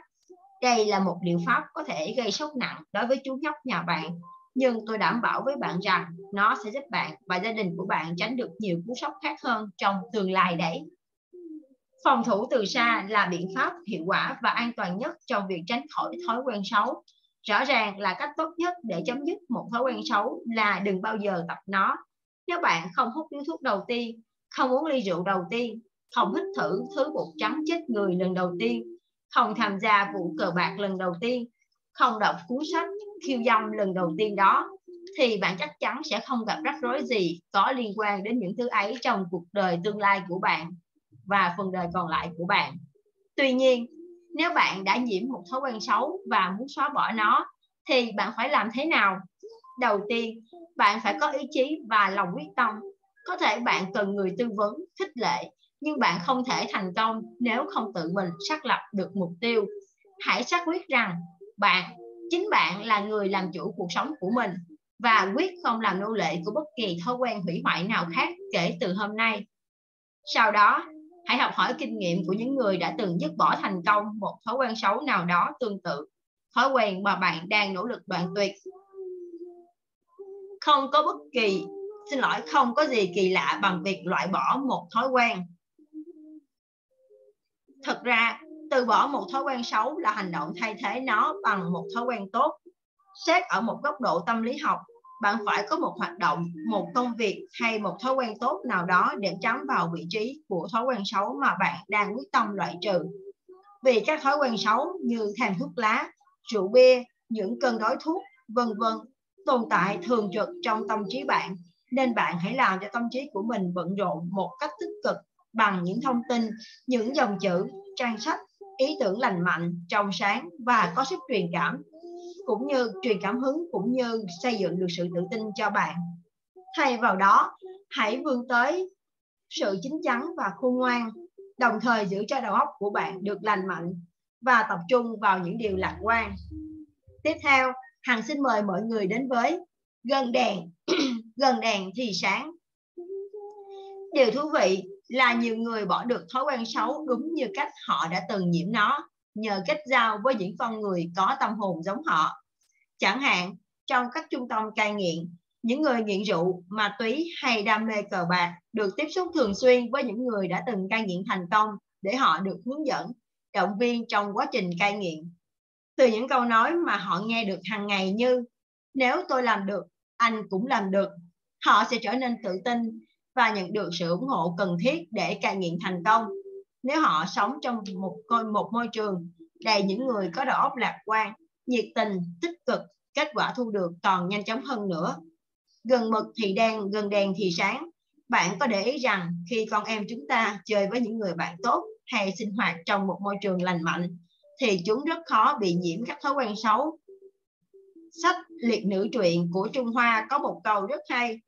Speaker 1: Đây là một liệu pháp có thể gây sốc nặng đối với chú nhóc nhà bạn, nhưng tôi đảm bảo với bạn rằng nó sẽ giúp bạn và gia đình của bạn tránh được nhiều cú sốc khác hơn trong tương lai đấy. Phòng thủ từ xa là biện pháp hiệu quả và an toàn nhất trong việc tránh khỏi thói quen xấu. Rõ ràng là cách tốt nhất để chấm dứt một thói quen xấu là đừng bao giờ tập nó. Nếu bạn không hút điếu thuốc đầu tiên, không uống ly rượu đầu tiên, không hít thử thứ bột trắng chết người lần đầu tiên, không tham gia vụ cờ bạc lần đầu tiên, không đọc cuốn sách khiêu dâm lần đầu tiên đó, thì bạn chắc chắn sẽ không gặp rắc rối gì có liên quan đến những thứ ấy trong cuộc đời tương lai của bạn và phần đời còn lại của bạn. Tuy nhiên, nếu bạn đã nhiễm một thói quen xấu và muốn xóa bỏ nó, thì bạn phải làm thế nào? Đầu tiên, bạn phải có ý chí và lòng quyết tâm. Có thể bạn cần người tư vấn, khích lệ, nhưng bạn không thể thành công nếu không tự mình xác lập được mục tiêu. Hãy xác quyết rằng bạn, chính bạn là người làm chủ cuộc sống của mình và quyết không làm nô lệ của bất kỳ thói quen hủy hoại nào khác kể từ hôm nay. Sau đó, hãy học hỏi kinh nghiệm của những người đã từng dứt bỏ thành công một thói quen xấu nào đó tương tự, thói quen mà bạn đang nỗ lực đoạn tuyệt. Không có bất kỳ, xin lỗi, không có gì kỳ lạ bằng việc loại bỏ một thói quen. Thật ra, từ bỏ một thói quen xấu là hành động thay thế nó bằng một thói quen tốt. Xét ở một góc độ tâm lý học, bạn phải có một hoạt động, một công việc hay một thói quen tốt nào đó để chấm vào vị trí của thói quen xấu mà bạn đang quyết tâm loại trừ. Vì các thói quen xấu như thèm thuốc lá, rượu bia, những cơn đói thuốc, vân vân tồn tại thường trực trong tâm trí bạn nên bạn hãy làm cho tâm trí của mình bận rộn một cách tích cực bằng những thông tin, những dòng chữ, trang sách, ý tưởng lành mạnh, trong sáng và có sức truyền cảm cũng như truyền cảm hứng cũng như xây dựng được sự tự tin cho bạn. Thay vào đó, hãy vươn tới sự chính chắn và khôn ngoan, đồng thời giữ cho đầu óc của bạn được lành mạnh và tập trung vào những điều lạc quan. Tiếp theo, Hằng xin mời mọi người đến với gần đèn, gần đèn thì sáng. Điều thú vị là nhiều người bỏ được thói quen xấu đúng như cách họ đã từng nhiễm nó nhờ kết giao với những con người có tâm hồn giống họ. Chẳng hạn, trong các trung tâm cai nghiện, những người nghiện rượu, ma túy hay đam mê cờ bạc được tiếp xúc thường xuyên với những người đã từng cai nghiện thành công để họ được hướng dẫn, động viên trong quá trình cai nghiện. Từ những câu nói mà họ nghe được hàng ngày như nếu tôi làm được, anh cũng làm được, họ sẽ trở nên tự tin và nhận được sự ủng hộ cần thiết để cai nghiện thành công nếu họ sống trong một một môi trường đầy những người có đầu óc lạc quan, nhiệt tình, tích cực, kết quả thu được còn nhanh chóng hơn nữa. Gần mực thì đen, gần đèn thì sáng. Bạn có để ý rằng khi con em chúng ta chơi với những người bạn tốt hay sinh hoạt trong một môi trường lành mạnh, thì chúng rất khó bị nhiễm các thói quen xấu. Sách Liệt nữ truyện của Trung Hoa có một câu rất hay,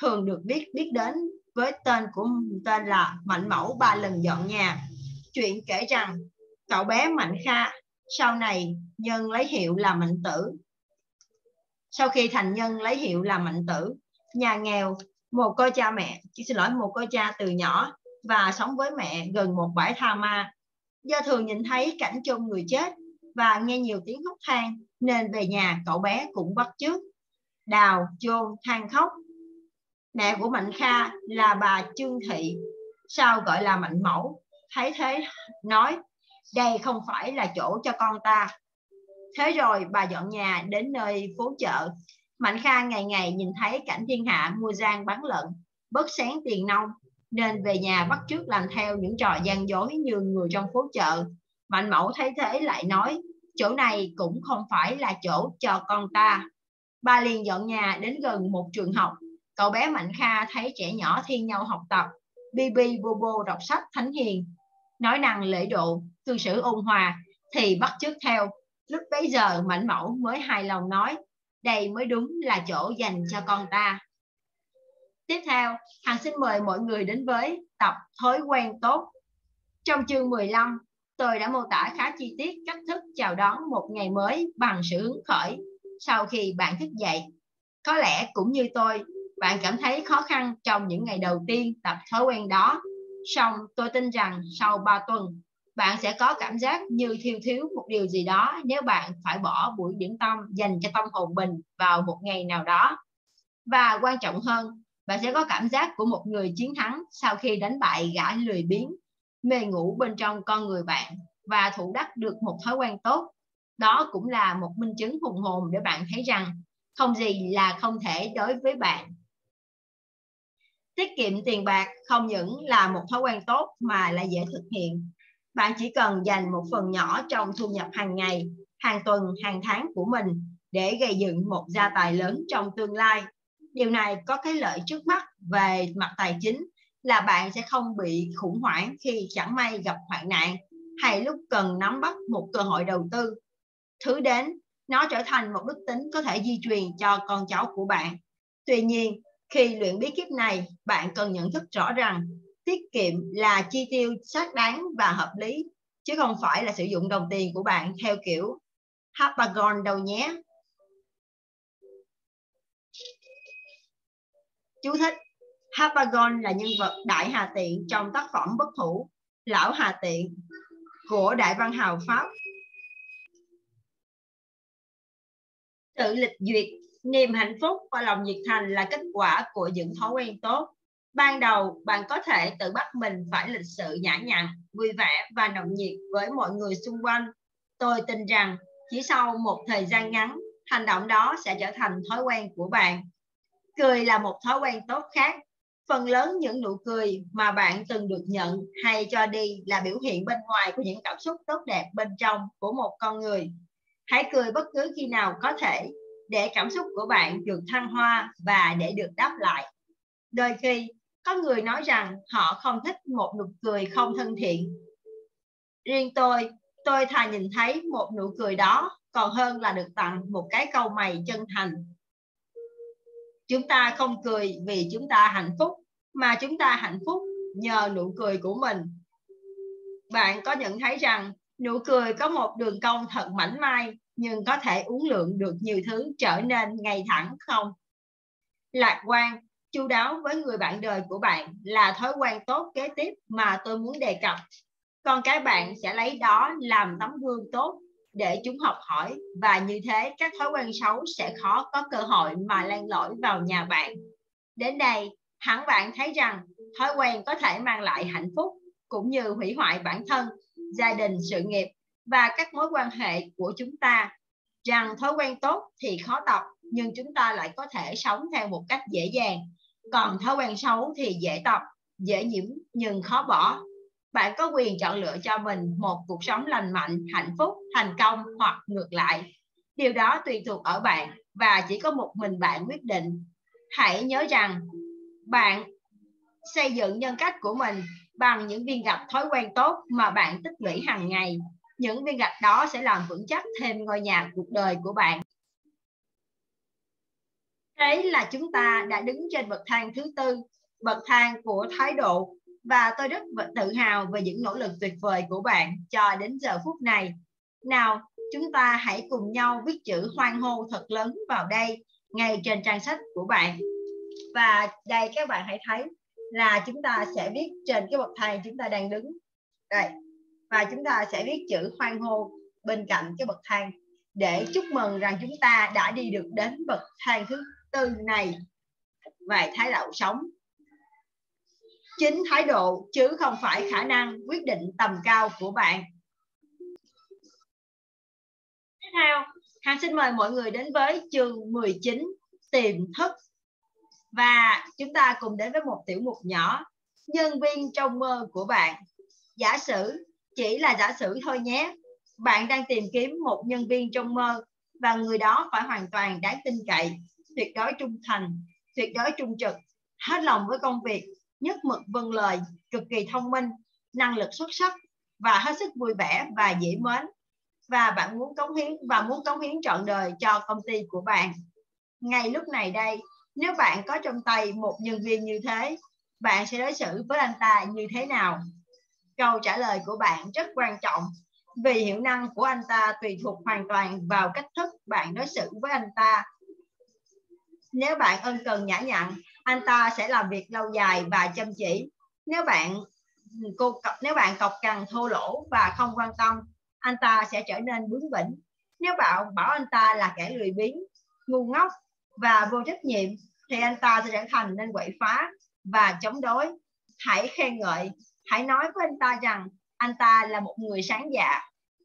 Speaker 1: thường được biết biết đến với tên của tên là Mạnh Mẫu ba lần dọn nhà. Chuyện kể rằng cậu bé Mạnh Kha sau này nhân lấy hiệu là Mạnh Tử. Sau khi thành nhân lấy hiệu là Mạnh Tử, nhà nghèo, một cô cha mẹ, chỉ xin lỗi một cô cha từ nhỏ và sống với mẹ gần một bãi tha ma. Do thường nhìn thấy cảnh chôn người chết và nghe nhiều tiếng khóc than nên về nhà cậu bé cũng bắt chước đào chôn than khóc Mẹ của Mạnh Kha là bà Trương Thị, sao gọi là Mạnh Mẫu. Thấy thế nói, đây không phải là chỗ cho con ta. Thế rồi bà dọn nhà đến nơi phố chợ. Mạnh Kha ngày ngày nhìn thấy cảnh thiên hạ mua gian bán lận, bớt sáng tiền nông, nên về nhà bắt trước làm theo những trò gian dối như người trong phố chợ. Mạnh mẫu thấy thế lại nói, chỗ này cũng không phải là chỗ cho con ta. Bà liền dọn nhà đến gần một trường học. Cậu bé Mạnh Kha thấy trẻ nhỏ thi nhau học tập. Bi Bi Bô Bô đọc sách thánh hiền. Nói năng lễ độ, cư xử ôn hòa, thì bắt chước theo. Lúc bấy giờ Mạnh mẫu mới hài lòng nói, đây mới đúng là chỗ dành cho con ta. Tiếp theo, Hằng xin mời mọi người đến với tập thói quen tốt. Trong chương 15, tôi đã mô tả khá chi tiết cách thức chào đón một ngày mới bằng sự hứng khởi sau khi bạn thức dậy. Có lẽ cũng như tôi, bạn cảm thấy khó khăn trong những ngày đầu tiên tập thói quen đó. Song tôi tin rằng sau 3 tuần, bạn sẽ có cảm giác như thiếu thiếu một điều gì đó nếu bạn phải bỏ buổi điểm tâm dành cho tâm hồn mình vào một ngày nào đó. Và quan trọng hơn, bạn sẽ có cảm giác của một người chiến thắng sau khi đánh bại gã lười biếng, mê ngủ bên trong con người bạn và thủ đắc được một thói quen tốt. Đó cũng là một minh chứng hùng hồn để bạn thấy rằng không gì là không thể đối với bạn. Tiết kiệm tiền bạc không những là một thói quen tốt mà là dễ thực hiện. Bạn chỉ cần dành một phần nhỏ trong thu nhập hàng ngày, hàng tuần, hàng tháng của mình để gây dựng một gia tài lớn trong tương lai điều này có cái lợi trước mắt về mặt tài chính là bạn sẽ không bị khủng hoảng khi chẳng may gặp hoạn nạn hay lúc cần nắm bắt một cơ hội đầu tư. Thứ đến, nó trở thành một đức tính có thể di truyền cho con cháu của bạn. Tuy nhiên, khi luyện bí kíp này, bạn cần nhận thức rõ rằng tiết kiệm là chi tiêu xác đáng và hợp lý, chứ không phải là sử dụng đồng tiền của bạn theo kiểu Hapagon đâu nhé. Chú thích Hapagon là nhân vật Đại Hà Tiện trong tác phẩm bất thủ Lão Hà Tiện của Đại văn hào Pháp. Tự lịch duyệt, niềm hạnh phúc và lòng nhiệt thành là kết quả của những thói quen tốt. Ban đầu, bạn có thể tự bắt mình phải lịch sự nhã nhặn, vui vẻ và nồng nhiệt với mọi người xung quanh. Tôi tin rằng chỉ sau một thời gian ngắn, hành động đó sẽ trở thành thói quen của bạn cười là một thói quen tốt khác phần lớn những nụ cười mà bạn từng được nhận hay cho đi là biểu hiện bên ngoài của những cảm xúc tốt đẹp bên trong của một con người hãy cười bất cứ khi nào có thể để cảm xúc của bạn được thăng hoa và để được đáp lại. Đôi khi, có người nói rằng họ không thích một nụ cười không thân thiện. Riêng tôi tôi thà nhìn thấy một nụ cười đó còn hơn là được tặng một cái câu mày chân thành. Chúng ta không cười vì chúng ta hạnh phúc, mà chúng ta hạnh phúc nhờ nụ cười của mình. Bạn có nhận thấy rằng nụ cười có một đường cong thật mảnh mai nhưng có thể uống lượng được nhiều thứ trở nên ngay thẳng không lạc quan chu đáo với người bạn đời của bạn là thói quen tốt kế tiếp mà tôi muốn đề cập con cái bạn sẽ lấy đó làm tấm gương tốt để chúng học hỏi và như thế các thói quen xấu sẽ khó có cơ hội mà lan lỗi vào nhà bạn. Đến đây, hẳn bạn thấy rằng thói quen có thể mang lại hạnh phúc cũng như hủy hoại bản thân, gia đình, sự nghiệp và các mối quan hệ của chúng ta. Rằng thói quen tốt thì khó tập nhưng chúng ta lại có thể sống theo một cách dễ dàng. Còn thói quen xấu thì dễ tập, dễ nhiễm nhưng khó bỏ bạn có quyền chọn lựa cho mình một cuộc sống lành mạnh hạnh phúc thành công hoặc ngược lại điều đó tùy thuộc ở bạn và chỉ có một mình bạn quyết định hãy nhớ rằng bạn xây dựng nhân cách của mình bằng những viên gạch thói quen tốt mà bạn tích lũy hàng ngày những viên gạch đó sẽ làm vững chắc thêm ngôi nhà cuộc đời của bạn thế là chúng ta đã đứng trên bậc thang thứ tư bậc thang của thái độ và tôi rất tự hào về những nỗ lực tuyệt vời của bạn cho đến giờ phút này. Nào, chúng ta hãy cùng nhau viết chữ hoan hô thật lớn vào đây, ngay trên trang sách của bạn. Và đây các bạn hãy thấy là chúng ta sẽ viết trên cái bậc thang chúng ta đang đứng. Đây. Và chúng ta sẽ viết chữ hoan hô bên cạnh cái bậc thang để chúc mừng rằng chúng ta đã đi được đến bậc thang thứ tư này về thái độ sống chính thái độ chứ không phải khả năng quyết định tầm cao của bạn tiếp theo Hàng xin mời mọi người đến với chương 19 tiềm thức và chúng ta cùng đến với một tiểu mục nhỏ nhân viên trong mơ của bạn giả sử Chỉ là giả sử thôi nhé. Bạn đang tìm kiếm một nhân viên trong mơ và người đó phải hoàn toàn đáng tin cậy, tuyệt đối trung thành, tuyệt đối trung trực, hết lòng với công việc, nhất mực vâng lời, cực kỳ thông minh, năng lực xuất sắc và hết sức vui vẻ và dễ mến và bạn muốn cống hiến và muốn cống hiến trọn đời cho công ty của bạn. Ngay lúc này đây, nếu bạn có trong tay một nhân viên như thế, bạn sẽ đối xử với anh ta như thế nào? Câu trả lời của bạn rất quan trọng vì hiệu năng của anh ta tùy thuộc hoàn toàn vào cách thức bạn đối xử với anh ta. Nếu bạn ân cần nhã nhặn, anh ta sẽ làm việc lâu dài và chăm chỉ. Nếu bạn cô nếu bạn cọc cằn thô lỗ và không quan tâm, anh ta sẽ trở nên bướng bỉnh. Nếu bạn bảo anh ta là kẻ lười biếng, ngu ngốc và vô trách nhiệm, thì anh ta sẽ trở thành nên quậy phá và chống đối. Hãy khen ngợi, hãy nói với anh ta rằng anh ta là một người sáng dạ,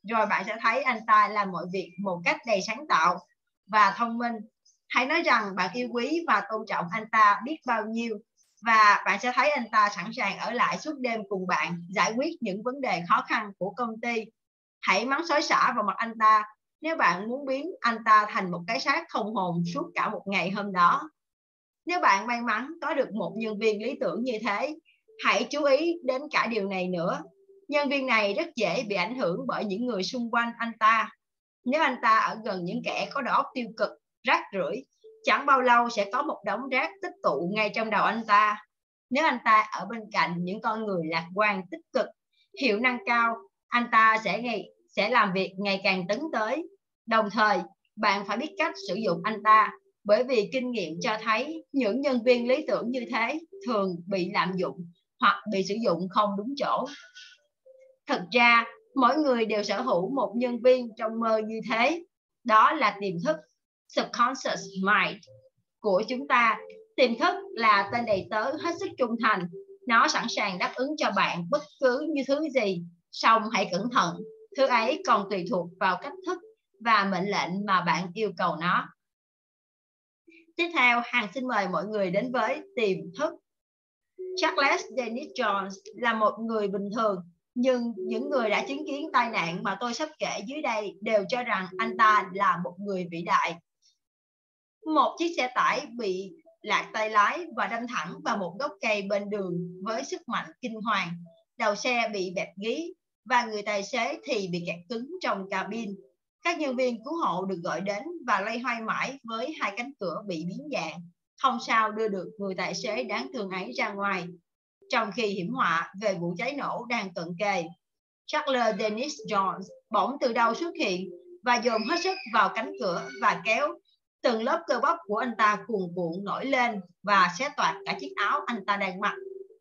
Speaker 1: rồi bạn sẽ thấy anh ta làm mọi việc một cách đầy sáng tạo và thông minh. Hãy nói rằng bạn yêu quý và tôn trọng anh ta biết bao nhiêu và bạn sẽ thấy anh ta sẵn sàng ở lại suốt đêm cùng bạn giải quyết những vấn đề khó khăn của công ty. Hãy mắng xối xả vào mặt anh ta nếu bạn muốn biến anh ta thành một cái xác không hồn suốt cả một ngày hôm đó. Nếu bạn may mắn có được một nhân viên lý tưởng như thế, hãy chú ý đến cả điều này nữa. Nhân viên này rất dễ bị ảnh hưởng bởi những người xung quanh anh ta. Nếu anh ta ở gần những kẻ có đầu óc tiêu cực, rác rưởi, chẳng bao lâu sẽ có một đống rác tích tụ ngay trong đầu anh ta. Nếu anh ta ở bên cạnh những con người lạc quan tích cực, hiệu năng cao, anh ta sẽ ngày sẽ làm việc ngày càng tấn tới. Đồng thời, bạn phải biết cách sử dụng anh ta bởi vì kinh nghiệm cho thấy những nhân viên lý tưởng như thế thường bị lạm dụng hoặc bị sử dụng không đúng chỗ. Thực ra, mỗi người đều sở hữu một nhân viên trong mơ như thế. Đó là tiềm thức, subconscious mind của chúng ta. Tiềm thức là tên đầy tớ hết sức trung thành. Nó sẵn sàng đáp ứng cho bạn bất cứ như thứ gì. Xong hãy cẩn thận, thứ ấy còn tùy thuộc vào cách thức và mệnh lệnh mà bạn yêu cầu nó. Tiếp theo, hàng xin mời mọi người đến với tiềm thức. Charles Dennis Jones là một người bình thường, nhưng những người đã chứng kiến tai nạn mà tôi sắp kể dưới đây đều cho rằng anh ta là một người vĩ đại. Một chiếc xe tải bị lạc tay lái và đâm thẳng vào một gốc cây bên đường với sức mạnh kinh hoàng. Đầu xe bị bẹp gí và người tài xế thì bị kẹt cứng trong cabin các nhân viên cứu hộ được gọi đến và lay hoay mãi với hai cánh cửa bị biến dạng, không sao đưa được người tài xế đáng thương ấy ra ngoài. Trong khi hiểm họa về vụ cháy nổ đang cận kề, Charles Dennis Jones bỗng từ đâu xuất hiện và dồn hết sức vào cánh cửa và kéo. Từng lớp cơ bắp của anh ta cuồn cuộn nổi lên và xé toạc cả chiếc áo anh ta đang mặc.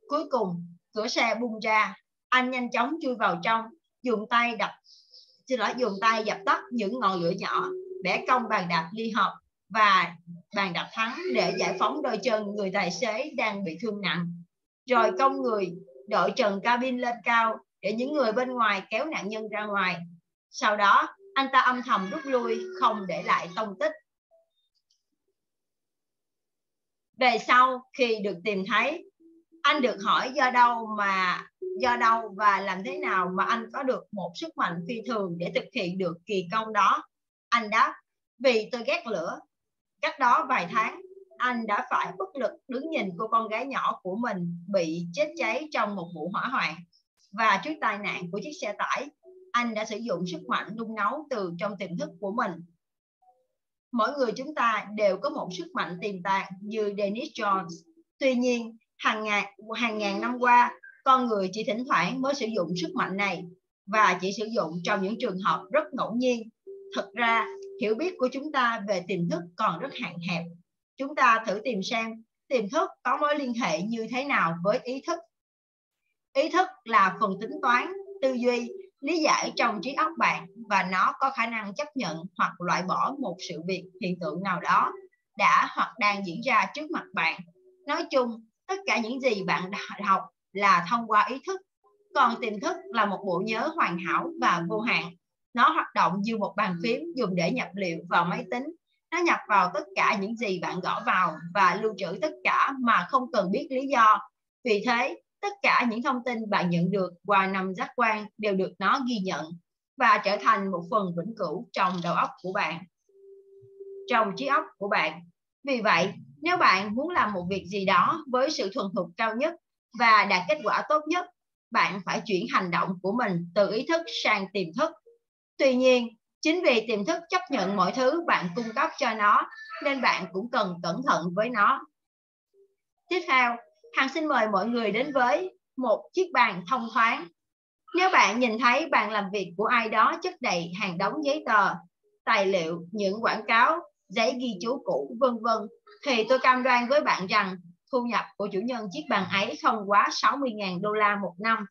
Speaker 1: Cuối cùng, cửa xe bung ra. Anh nhanh chóng chui vào trong, dùng tay đập xin lỗi dùng tay dập tắt những ngọn lửa nhỏ bẻ cong bàn đạp ly hợp và bàn đạp thắng để giải phóng đôi chân người tài xế đang bị thương nặng. Rồi cong người đội trần cabin lên cao để những người bên ngoài kéo nạn nhân ra ngoài. Sau đó anh ta âm thầm rút lui không để lại tông tích. Về sau khi được tìm thấy anh được hỏi do đâu mà do đâu và làm thế nào mà anh có được một sức mạnh phi thường để thực hiện được kỳ công đó? Anh đáp, vì tôi ghét lửa. Cách đó vài tháng, anh đã phải bất lực đứng nhìn cô con gái nhỏ của mình bị chết cháy trong một vụ hỏa hoạn. Và trước tai nạn của chiếc xe tải, anh đã sử dụng sức mạnh nung nấu từ trong tiềm thức của mình. Mỗi người chúng ta đều có một sức mạnh tiềm tàng như Dennis Jones. Tuy nhiên, hàng ngàn hàng ngàn năm qua con người chỉ thỉnh thoảng mới sử dụng sức mạnh này và chỉ sử dụng trong những trường hợp rất ngẫu nhiên. Thực ra, hiểu biết của chúng ta về tiềm thức còn rất hạn hẹp. Chúng ta thử tìm xem tiềm thức có mối liên hệ như thế nào với ý thức. Ý thức là phần tính toán, tư duy, lý giải trong trí óc bạn và nó có khả năng chấp nhận hoặc loại bỏ một sự việc, hiện tượng nào đó đã hoặc đang diễn ra trước mặt bạn. Nói chung, tất cả những gì bạn đã học là thông qua ý thức. Còn tiềm thức là một bộ nhớ hoàn hảo và vô hạn. Nó hoạt động như một bàn phím dùng để nhập liệu vào máy tính. Nó nhập vào tất cả những gì bạn gõ vào và lưu trữ tất cả mà không cần biết lý do. Vì thế, tất cả những thông tin bạn nhận được qua năm giác quan đều được nó ghi nhận và trở thành một phần vĩnh cửu trong đầu óc của bạn. Trong trí óc của bạn. Vì vậy, nếu bạn muốn làm một việc gì đó với sự thuần thục cao nhất và đạt kết quả tốt nhất, bạn phải chuyển hành động của mình từ ý thức sang tiềm thức. Tuy nhiên, chính vì tiềm thức chấp nhận mọi thứ bạn cung cấp cho nó, nên bạn cũng cần cẩn thận với nó. Tiếp theo, hằng xin mời mọi người đến với một chiếc bàn thông thoáng. Nếu bạn nhìn thấy bàn làm việc của ai đó chất đầy hàng đống giấy tờ, tài liệu, những quảng cáo, giấy ghi chú cũ, vân vân, thì tôi cam đoan với bạn rằng thu nhập của chủ nhân chiếc bàn ấy không quá 60.000 đô la một năm.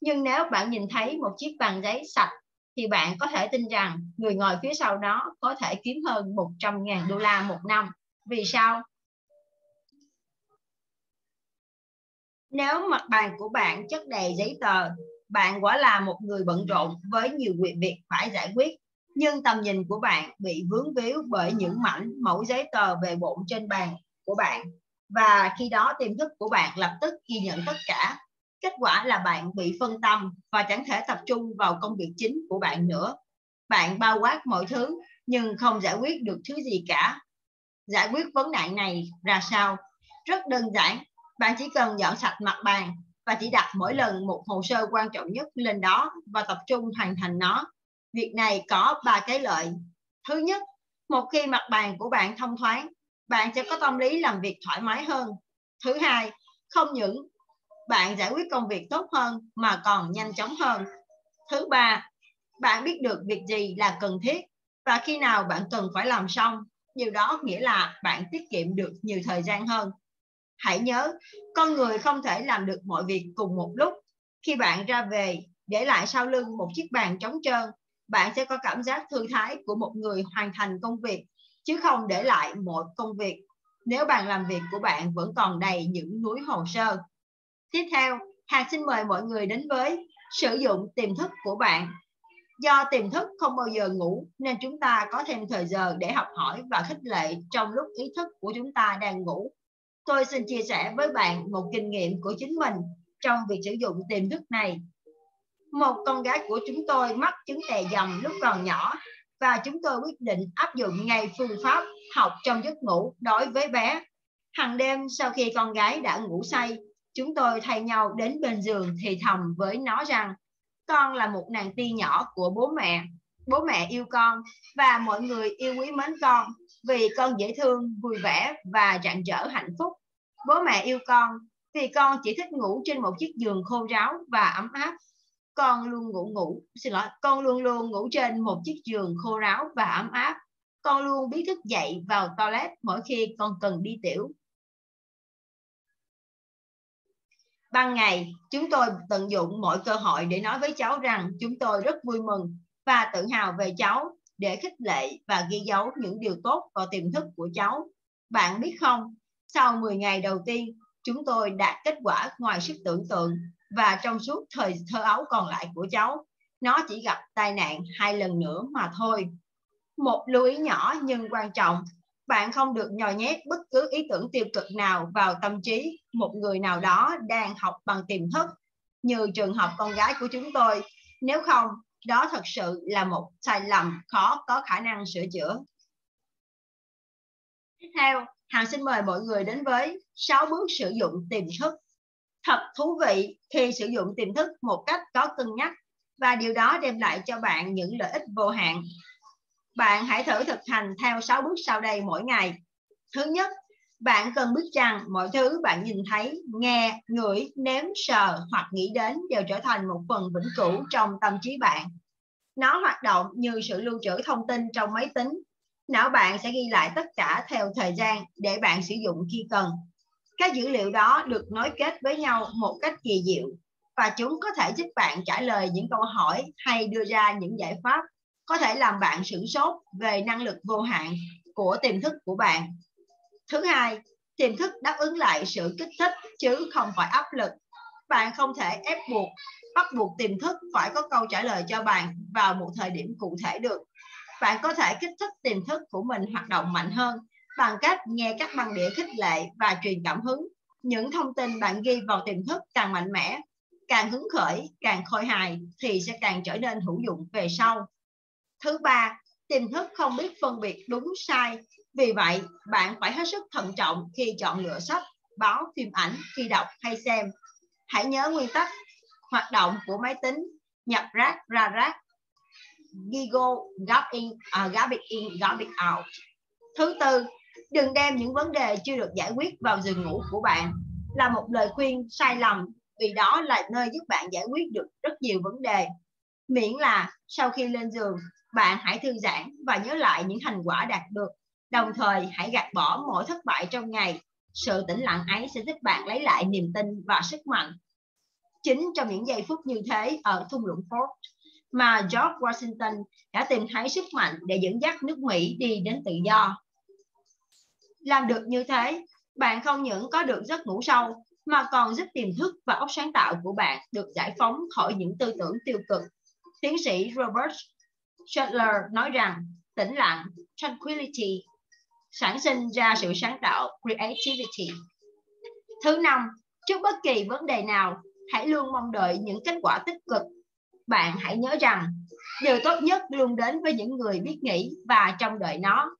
Speaker 1: Nhưng nếu bạn nhìn thấy một chiếc bàn giấy sạch thì bạn có thể tin rằng người ngồi phía sau đó có thể kiếm hơn 100.000 đô la một năm. Vì sao? Nếu mặt bàn của bạn chất đầy giấy tờ, bạn quả là một người bận rộn với nhiều việc phải giải quyết nhưng tầm nhìn của bạn bị vướng víu bởi những mảnh mẫu giấy tờ về bộn trên bàn của bạn và khi đó tiềm thức của bạn lập tức ghi nhận tất cả. Kết quả là bạn bị phân tâm và chẳng thể tập trung vào công việc chính của bạn nữa. Bạn bao quát mọi thứ nhưng không giải quyết được thứ gì cả. Giải quyết vấn nạn này ra sao? Rất đơn giản bạn chỉ cần dọn sạch mặt bàn và chỉ đặt mỗi lần một hồ sơ quan trọng nhất lên đó và tập trung hoàn thành nó. Việc này có ba cái lợi. Thứ nhất, một khi mặt bàn của bạn thông thoáng, bạn sẽ có tâm lý làm việc thoải mái hơn. Thứ hai, không những bạn giải quyết công việc tốt hơn mà còn nhanh chóng hơn. Thứ ba, bạn biết được việc gì là cần thiết và khi nào bạn cần phải làm xong. Điều đó nghĩa là bạn tiết kiệm được nhiều thời gian hơn. Hãy nhớ, con người không thể làm được mọi việc cùng một lúc. Khi bạn ra về, để lại sau lưng một chiếc bàn trống trơn bạn sẽ có cảm giác thư thái của một người hoàn thành công việc chứ không để lại một công việc nếu bàn làm việc của bạn vẫn còn đầy những núi hồ sơ. Tiếp theo, hà xin mời mọi người đến với sử dụng tiềm thức của bạn. Do tiềm thức không bao giờ ngủ nên chúng ta có thêm thời giờ để học hỏi và khích lệ trong lúc ý thức của chúng ta đang ngủ. Tôi xin chia sẻ với bạn một kinh nghiệm của chính mình trong việc sử dụng tiềm thức này một con gái của chúng tôi mắc chứng tè dầm lúc còn nhỏ và chúng tôi quyết định áp dụng ngay phương pháp học trong giấc ngủ đối với bé. hằng đêm sau khi con gái đã ngủ say, chúng tôi thay nhau đến bên giường thì thầm với nó rằng con là một nàng ti nhỏ của bố mẹ. Bố mẹ yêu con và mọi người yêu quý mến con vì con dễ thương, vui vẻ và rạng rỡ hạnh phúc. Bố mẹ yêu con vì con chỉ thích ngủ trên một chiếc giường khô ráo và ấm áp con luôn ngủ ngủ. Xin lỗi, con luôn luôn ngủ trên một chiếc giường khô ráo và ấm áp. Con luôn biết thức dậy vào toilet mỗi khi con cần đi tiểu. Ban ngày, chúng tôi tận dụng mọi cơ hội để nói với cháu rằng chúng tôi rất vui mừng và tự hào về cháu để khích lệ và ghi dấu những điều tốt vào tiềm thức của cháu. Bạn biết không, sau 10 ngày đầu tiên, chúng tôi đạt kết quả ngoài sức tưởng tượng và trong suốt thời thơ ấu còn lại của cháu, nó chỉ gặp tai nạn hai lần nữa mà thôi. Một lưu ý nhỏ nhưng quan trọng, bạn không được nhồi nhét bất cứ ý tưởng tiêu cực nào vào tâm trí một người nào đó đang học bằng tiềm thức như trường hợp con gái của chúng tôi. Nếu không, đó thật sự là một sai lầm khó có khả năng sửa chữa. Tiếp theo hàng xin mời mọi người đến với 6 bước sử dụng tiềm thức thật thú vị khi sử dụng tiềm thức một cách có cân nhắc và điều đó đem lại cho bạn những lợi ích vô hạn. Bạn hãy thử thực hành theo 6 bước sau đây mỗi ngày. Thứ nhất, bạn cần biết rằng mọi thứ bạn nhìn thấy, nghe, ngửi, nếm, sờ hoặc nghĩ đến đều trở thành một phần vĩnh cửu trong tâm trí bạn. Nó hoạt động như sự lưu trữ thông tin trong máy tính. Não bạn sẽ ghi lại tất cả theo thời gian để bạn sử dụng khi cần các dữ liệu đó được nối kết với nhau một cách kỳ diệu và chúng có thể giúp bạn trả lời những câu hỏi hay đưa ra những giải pháp có thể làm bạn sửng sốt về năng lực vô hạn của tiềm thức của bạn. Thứ hai, tiềm thức đáp ứng lại sự kích thích chứ không phải áp lực. Bạn không thể ép buộc, bắt buộc tiềm thức phải có câu trả lời cho bạn vào một thời điểm cụ thể được. Bạn có thể kích thích tiềm thức của mình hoạt động mạnh hơn bằng cách nghe các băng đĩa khích lệ và truyền cảm hứng. Những thông tin bạn ghi vào tiềm thức càng mạnh mẽ càng hứng khởi càng khôi hài thì sẽ càng trở nên hữu dụng về sau. Thứ ba tiềm thức không biết phân biệt đúng sai. Vì vậy bạn phải hết sức thận trọng khi chọn lựa sách báo phim ảnh khi đọc hay xem. Hãy nhớ nguyên tắc hoạt động của máy tính nhập rác ra rác. Gigo garbage in, à, uh, garbage in, garbage out. Thứ tư, đừng đem những vấn đề chưa được giải quyết vào giường ngủ của bạn là một lời khuyên sai lầm vì đó là nơi giúp bạn giải quyết được rất nhiều vấn đề. Miễn là sau khi lên giường, bạn hãy thư giãn và nhớ lại những thành quả đạt được. Đồng thời hãy gạt bỏ mọi thất bại trong ngày. Sự tĩnh lặng ấy sẽ giúp bạn lấy lại niềm tin và sức mạnh. Chính trong những giây phút như thế ở thung lũng Ford mà George Washington đã tìm thấy sức mạnh để dẫn dắt nước Mỹ đi đến tự do. Làm được như thế, bạn không những có được giấc ngủ sâu mà còn giúp tiềm thức và óc sáng tạo của bạn được giải phóng khỏi những tư tưởng tiêu cực. Tiến sĩ Robert Schuller nói rằng tĩnh lặng, tranquility, sản sinh ra sự sáng tạo, creativity. Thứ năm, trước bất kỳ vấn đề nào, hãy luôn mong đợi những kết quả tích cực. Bạn hãy nhớ rằng, điều tốt nhất luôn đến với những người biết nghĩ và trông đợi nó.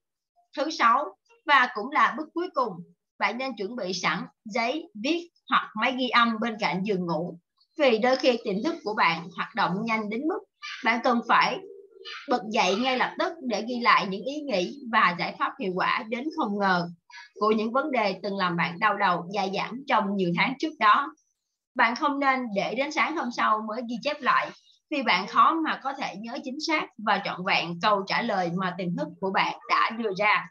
Speaker 1: Thứ sáu, và cũng là bước cuối cùng, bạn nên chuẩn bị sẵn giấy, viết hoặc máy ghi âm bên cạnh giường ngủ. Vì đôi khi tiềm thức của bạn hoạt động nhanh đến mức bạn cần phải bật dậy ngay lập tức để ghi lại những ý nghĩ và giải pháp hiệu quả đến không ngờ của những vấn đề từng làm bạn đau đầu dài dẳng trong nhiều tháng trước đó. Bạn không nên để đến sáng hôm sau mới ghi chép lại vì bạn khó mà có thể nhớ chính xác và trọn vẹn câu trả lời mà tiềm thức của bạn đã đưa ra.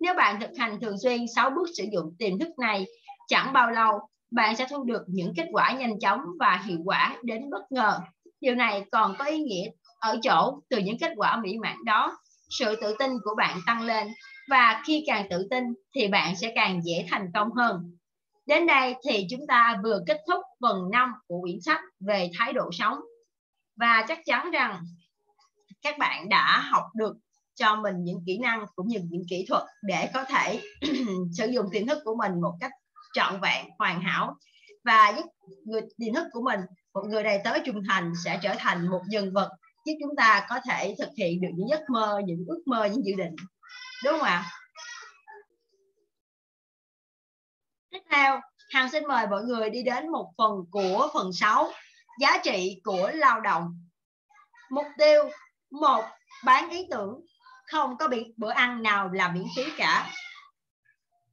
Speaker 1: Nếu bạn thực hành thường xuyên 6 bước sử dụng tiềm thức này, chẳng bao lâu bạn sẽ thu được những kết quả nhanh chóng và hiệu quả đến bất ngờ. Điều này còn có ý nghĩa ở chỗ từ những kết quả mỹ mãn đó, sự tự tin của bạn tăng lên và khi càng tự tin thì bạn sẽ càng dễ thành công hơn. Đến đây thì chúng ta vừa kết thúc phần 5 của quyển sách về thái độ sống. Và chắc chắn rằng các bạn đã học được cho mình những kỹ năng cũng như những kỹ thuật để có thể sử dụng tiềm thức của mình một cách trọn vẹn, hoàn hảo. Và giúp người, tiềm thức của mình, một người đầy tớ trung thành sẽ trở thành một nhân vật giúp chúng ta có thể thực hiện được những giấc mơ, những ước mơ, những dự định. Đúng không ạ? Tiếp theo, hằng xin mời mọi người đi đến một phần của phần 6 giá trị của lao động. Mục tiêu một, bán ý tưởng không có bị bữa ăn nào là miễn phí cả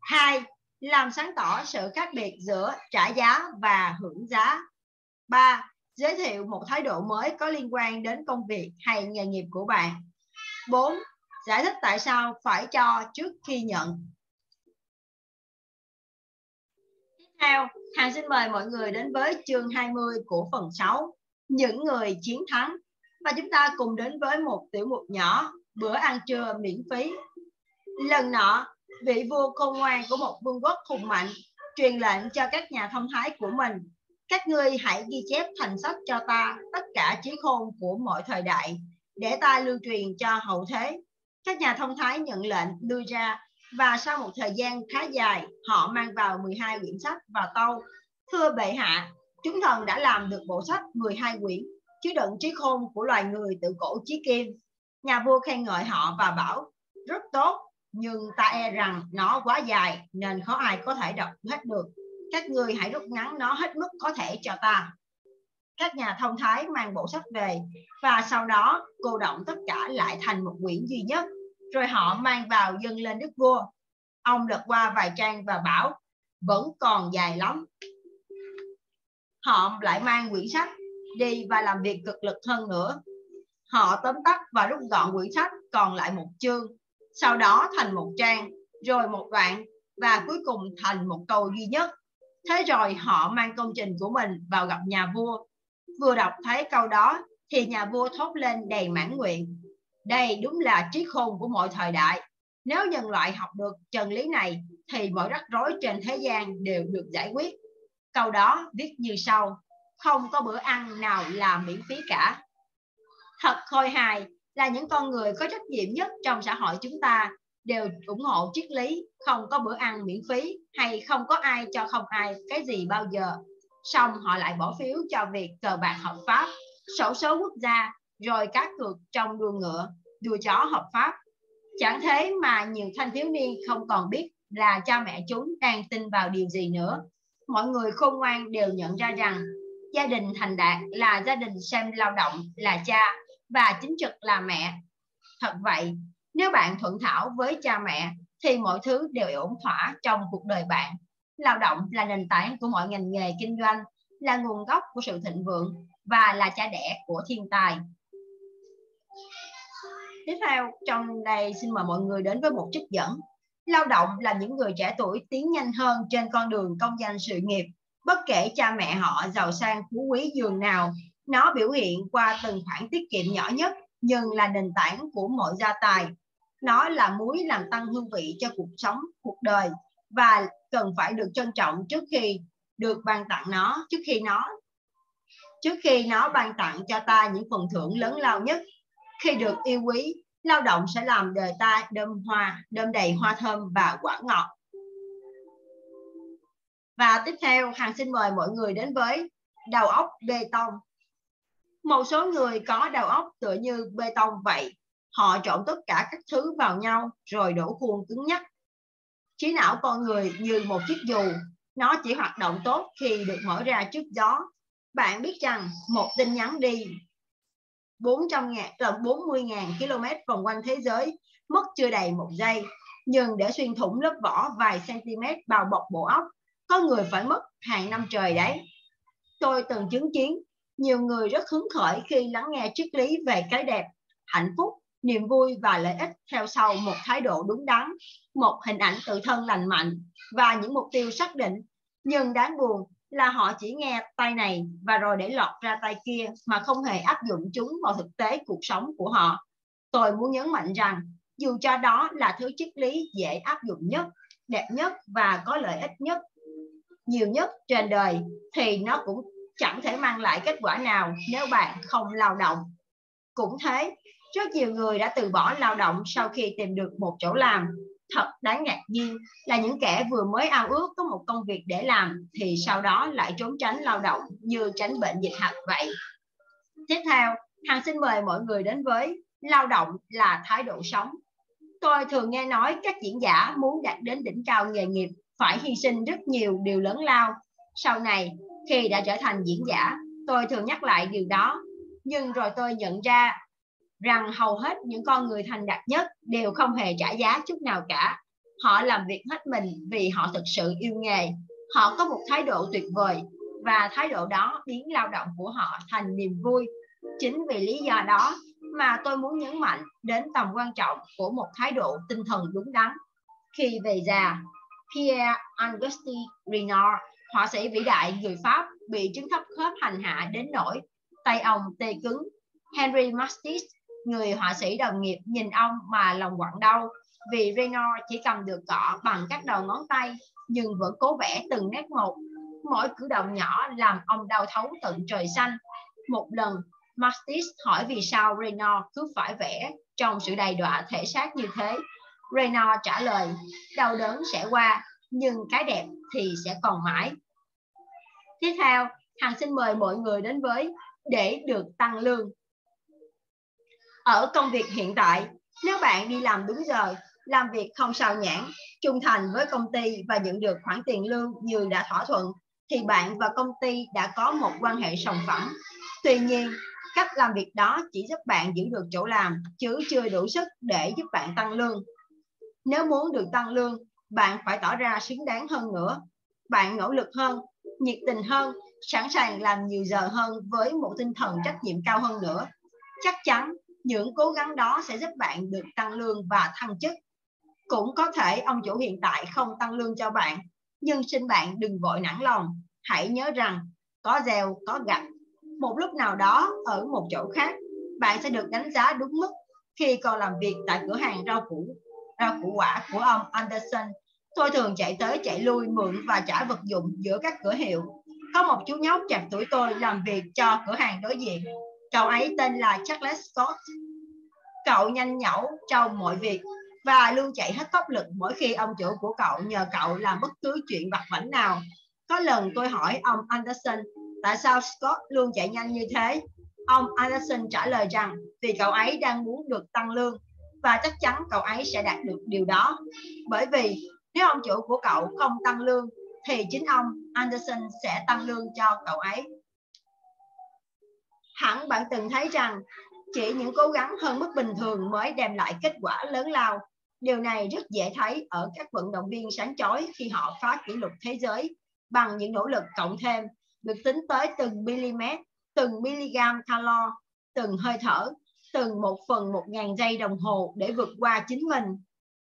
Speaker 1: hai làm sáng tỏ sự khác biệt giữa trả giá và hưởng giá ba giới thiệu một thái độ mới có liên quan đến công việc hay nghề nghiệp của bạn 4. Giải thích tại sao phải cho trước khi nhận. Tiếp theo, Hàng xin mời mọi người đến với chương 20 của phần 6, những người chiến thắng. Và chúng ta cùng đến với một tiểu mục nhỏ bữa ăn trưa miễn phí. Lần nọ, vị vua khôn ngoan của một vương quốc hùng mạnh truyền lệnh cho các nhà thông thái của mình. Các ngươi hãy ghi chép thành sách cho ta tất cả trí khôn của mọi thời đại, để ta lưu truyền cho hậu thế. Các nhà thông thái nhận lệnh đưa ra và sau một thời gian khá dài, họ mang vào 12 quyển sách và tâu. Thưa bệ hạ, chúng thần đã làm được bộ sách 12 quyển, chứa đựng trí khôn của loài người từ cổ chí kim Nhà vua khen ngợi họ và bảo rất tốt, nhưng ta e rằng nó quá dài nên khó ai có thể đọc hết được. Các ngươi hãy rút ngắn nó hết mức có thể cho ta. Các nhà thông thái mang bộ sách về và sau đó cô động tất cả lại thành một quyển duy nhất. Rồi họ mang vào dâng lên đức vua. Ông lật qua vài trang và bảo vẫn còn dài lắm. Họ lại mang quyển sách đi và làm việc cực lực hơn nữa Họ tóm tắt và rút gọn quyển sách còn lại một chương, sau đó thành một trang, rồi một đoạn và cuối cùng thành một câu duy nhất. Thế rồi họ mang công trình của mình vào gặp nhà vua. Vừa đọc thấy câu đó thì nhà vua thốt lên đầy mãn nguyện. Đây đúng là trí khôn của mọi thời đại. Nếu nhân loại học được chân lý này thì mọi rắc rối trên thế gian đều được giải quyết. Câu đó viết như sau. Không có bữa ăn nào là miễn phí cả thật khôi hài là những con người có trách nhiệm nhất trong xã hội chúng ta đều ủng hộ triết lý không có bữa ăn miễn phí hay không có ai cho không ai cái gì bao giờ. Xong họ lại bỏ phiếu cho việc cờ bạc hợp pháp, sổ số quốc gia, rồi cá cược trong đua ngựa, đua chó hợp pháp. Chẳng thế mà nhiều thanh thiếu niên không còn biết là cha mẹ chúng đang tin vào điều gì nữa. Mọi người khôn ngoan đều nhận ra rằng gia đình thành đạt là gia đình xem lao động là cha và chính trực là mẹ. Thật vậy, nếu bạn thuận thảo với cha mẹ thì mọi thứ đều ổn thỏa trong cuộc đời bạn. Lao động là nền tảng của mọi ngành nghề kinh doanh, là nguồn gốc của sự thịnh vượng và là cha đẻ của thiên tài. Tiếp theo, trong đây xin mời mọi người đến với một trích dẫn. Lao động là những người trẻ tuổi tiến nhanh hơn trên con đường công danh sự nghiệp. Bất kể cha mẹ họ giàu sang phú quý giường nào, nó biểu hiện qua từng khoản tiết kiệm nhỏ nhất, nhưng là nền tảng của mọi gia tài. Nó là muối làm tăng hương vị cho cuộc sống, cuộc đời, và cần phải được trân trọng trước khi được ban tặng nó, trước khi nó, trước khi nó ban tặng cho ta những phần thưởng lớn lao nhất. Khi được yêu quý, lao động sẽ làm đời ta đơm hoa, đơm đầy hoa thơm và quả ngọt. Và tiếp theo hàng xin mời mọi người đến với đầu óc bê tông một số người có đầu óc tựa như bê tông vậy. Họ trộn tất cả các thứ vào nhau rồi đổ khuôn cứng nhắc. Trí não con người như một chiếc dù. Nó chỉ hoạt động tốt khi được mở ra trước gió. Bạn biết rằng một tin nhắn đi 400 ngàn, là 40.000 km vòng quanh thế giới mất chưa đầy một giây. Nhưng để xuyên thủng lớp vỏ vài cm bao bọc bộ óc có người phải mất hàng năm trời đấy. Tôi từng chứng kiến nhiều người rất hứng khởi khi lắng nghe triết lý về cái đẹp hạnh phúc niềm vui và lợi ích theo sau một thái độ đúng đắn, một hình ảnh tự thân lành mạnh và những mục tiêu xác định. Nhưng đáng buồn là họ chỉ nghe tay này và rồi để lọt ra tay kia mà không hề áp dụng chúng vào thực tế cuộc sống của họ. Tôi muốn nhấn mạnh rằng dù cho đó là thứ triết lý dễ áp dụng nhất, đẹp nhất và có lợi ích nhất, nhiều nhất trên đời thì nó cũng chẳng thể mang lại kết quả nào nếu bạn không lao động. Cũng thế, rất nhiều người đã từ bỏ lao động sau khi tìm được một chỗ làm. Thật đáng ngạc nhiên là những kẻ vừa mới ao ước có một công việc để làm thì sau đó lại trốn tránh lao động như tránh bệnh dịch hạch vậy. Tiếp theo, Hằng xin mời mọi người đến với lao động là thái độ sống. Tôi thường nghe nói các diễn giả muốn đạt đến đỉnh cao nghề nghiệp phải hy sinh rất nhiều điều lớn lao. Sau này, khi đã trở thành diễn giả, tôi thường nhắc lại điều đó. Nhưng rồi tôi nhận ra rằng hầu hết những con người thành đạt nhất đều không hề trả giá chút nào cả. Họ làm việc hết mình vì họ thực sự yêu nghề. Họ có một thái độ tuyệt vời và thái độ đó biến lao động của họ thành niềm vui. Chính vì lý do đó mà tôi muốn nhấn mạnh đến tầm quan trọng của một thái độ tinh thần đúng đắn. Khi về già, Pierre Auguste Renoir, họa sĩ vĩ đại người Pháp bị chứng thấp khớp hành hạ đến nỗi tay ông tê cứng. Henry Matisse người họa sĩ đồng nghiệp nhìn ông mà lòng quặn đau vì Reno chỉ cầm được cọ bằng các đầu ngón tay nhưng vẫn cố vẽ từng nét một. Mỗi cử động nhỏ làm ông đau thấu tận trời xanh. Một lần, Mastis hỏi vì sao Reno cứ phải vẽ trong sự đầy đọa thể xác như thế. Reno trả lời, đau đớn sẽ qua, nhưng cái đẹp thì sẽ còn mãi. Tiếp theo, Hằng xin mời mọi người đến với để được tăng lương. Ở công việc hiện tại, nếu bạn đi làm đúng giờ, làm việc không sao nhãn, trung thành với công ty và nhận được khoản tiền lương như đã thỏa thuận, thì bạn và công ty đã có một quan hệ sòng phẳng. Tuy nhiên, cách làm việc đó chỉ giúp bạn giữ được chỗ làm, chứ chưa đủ sức để giúp bạn tăng lương. Nếu muốn được tăng lương, bạn phải tỏ ra xứng đáng hơn nữa. Bạn nỗ lực hơn, nhiệt tình hơn, sẵn sàng làm nhiều giờ hơn với một tinh thần trách nhiệm cao hơn nữa. Chắc chắn những cố gắng đó sẽ giúp bạn được tăng lương và thăng chức. Cũng có thể ông chủ hiện tại không tăng lương cho bạn, nhưng xin bạn đừng vội nản lòng. Hãy nhớ rằng có gieo, có gặt. Một lúc nào đó ở một chỗ khác, bạn sẽ được đánh giá đúng mức khi còn làm việc tại cửa hàng rau củ À, rau củ quả của ông Anderson. Tôi thường chạy tới chạy lui mượn và trả vật dụng giữa các cửa hiệu. Có một chú nhóc chạc tuổi tôi làm việc cho cửa hàng đối diện Cậu ấy tên là Charles Scott. Cậu nhanh nhẩu trong mọi việc và luôn chạy hết tốc lực mỗi khi ông chủ của cậu nhờ cậu làm bất cứ chuyện vặt vảnh nào. Có lần tôi hỏi ông Anderson, tại sao Scott luôn chạy nhanh như thế. Ông Anderson trả lời rằng, vì cậu ấy đang muốn được tăng lương và chắc chắn cậu ấy sẽ đạt được điều đó. Bởi vì nếu ông chủ của cậu không tăng lương thì chính ông Anderson sẽ tăng lương cho cậu ấy. Hẳn bạn từng thấy rằng chỉ những cố gắng hơn mức bình thường mới đem lại kết quả lớn lao. Điều này rất dễ thấy ở các vận động viên sáng chói khi họ phá kỷ lục thế giới bằng những nỗ lực cộng thêm được tính tới từng mm, từng mg calo, từng hơi thở, từng một phần một ngàn giây đồng hồ để vượt qua chính mình.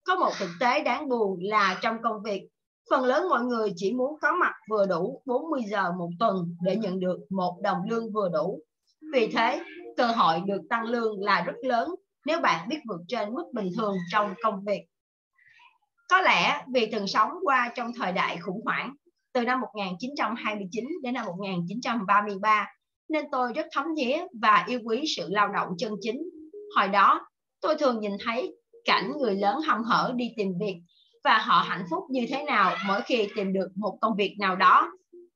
Speaker 1: Có một thực tế đáng buồn là trong công việc, phần lớn mọi người chỉ muốn có mặt vừa đủ 40 giờ một tuần để nhận được một đồng lương vừa đủ. Vì thế, cơ hội được tăng lương là rất lớn nếu bạn biết vượt trên mức bình thường trong công việc. Có lẽ vì từng sống qua trong thời đại khủng hoảng từ năm 1929 đến năm 1933 nên tôi rất thấm thía và yêu quý sự lao động chân chính. Hồi đó, tôi thường nhìn thấy cảnh người lớn hâm hở đi tìm việc và họ hạnh phúc như thế nào mỗi khi tìm được một công việc nào đó.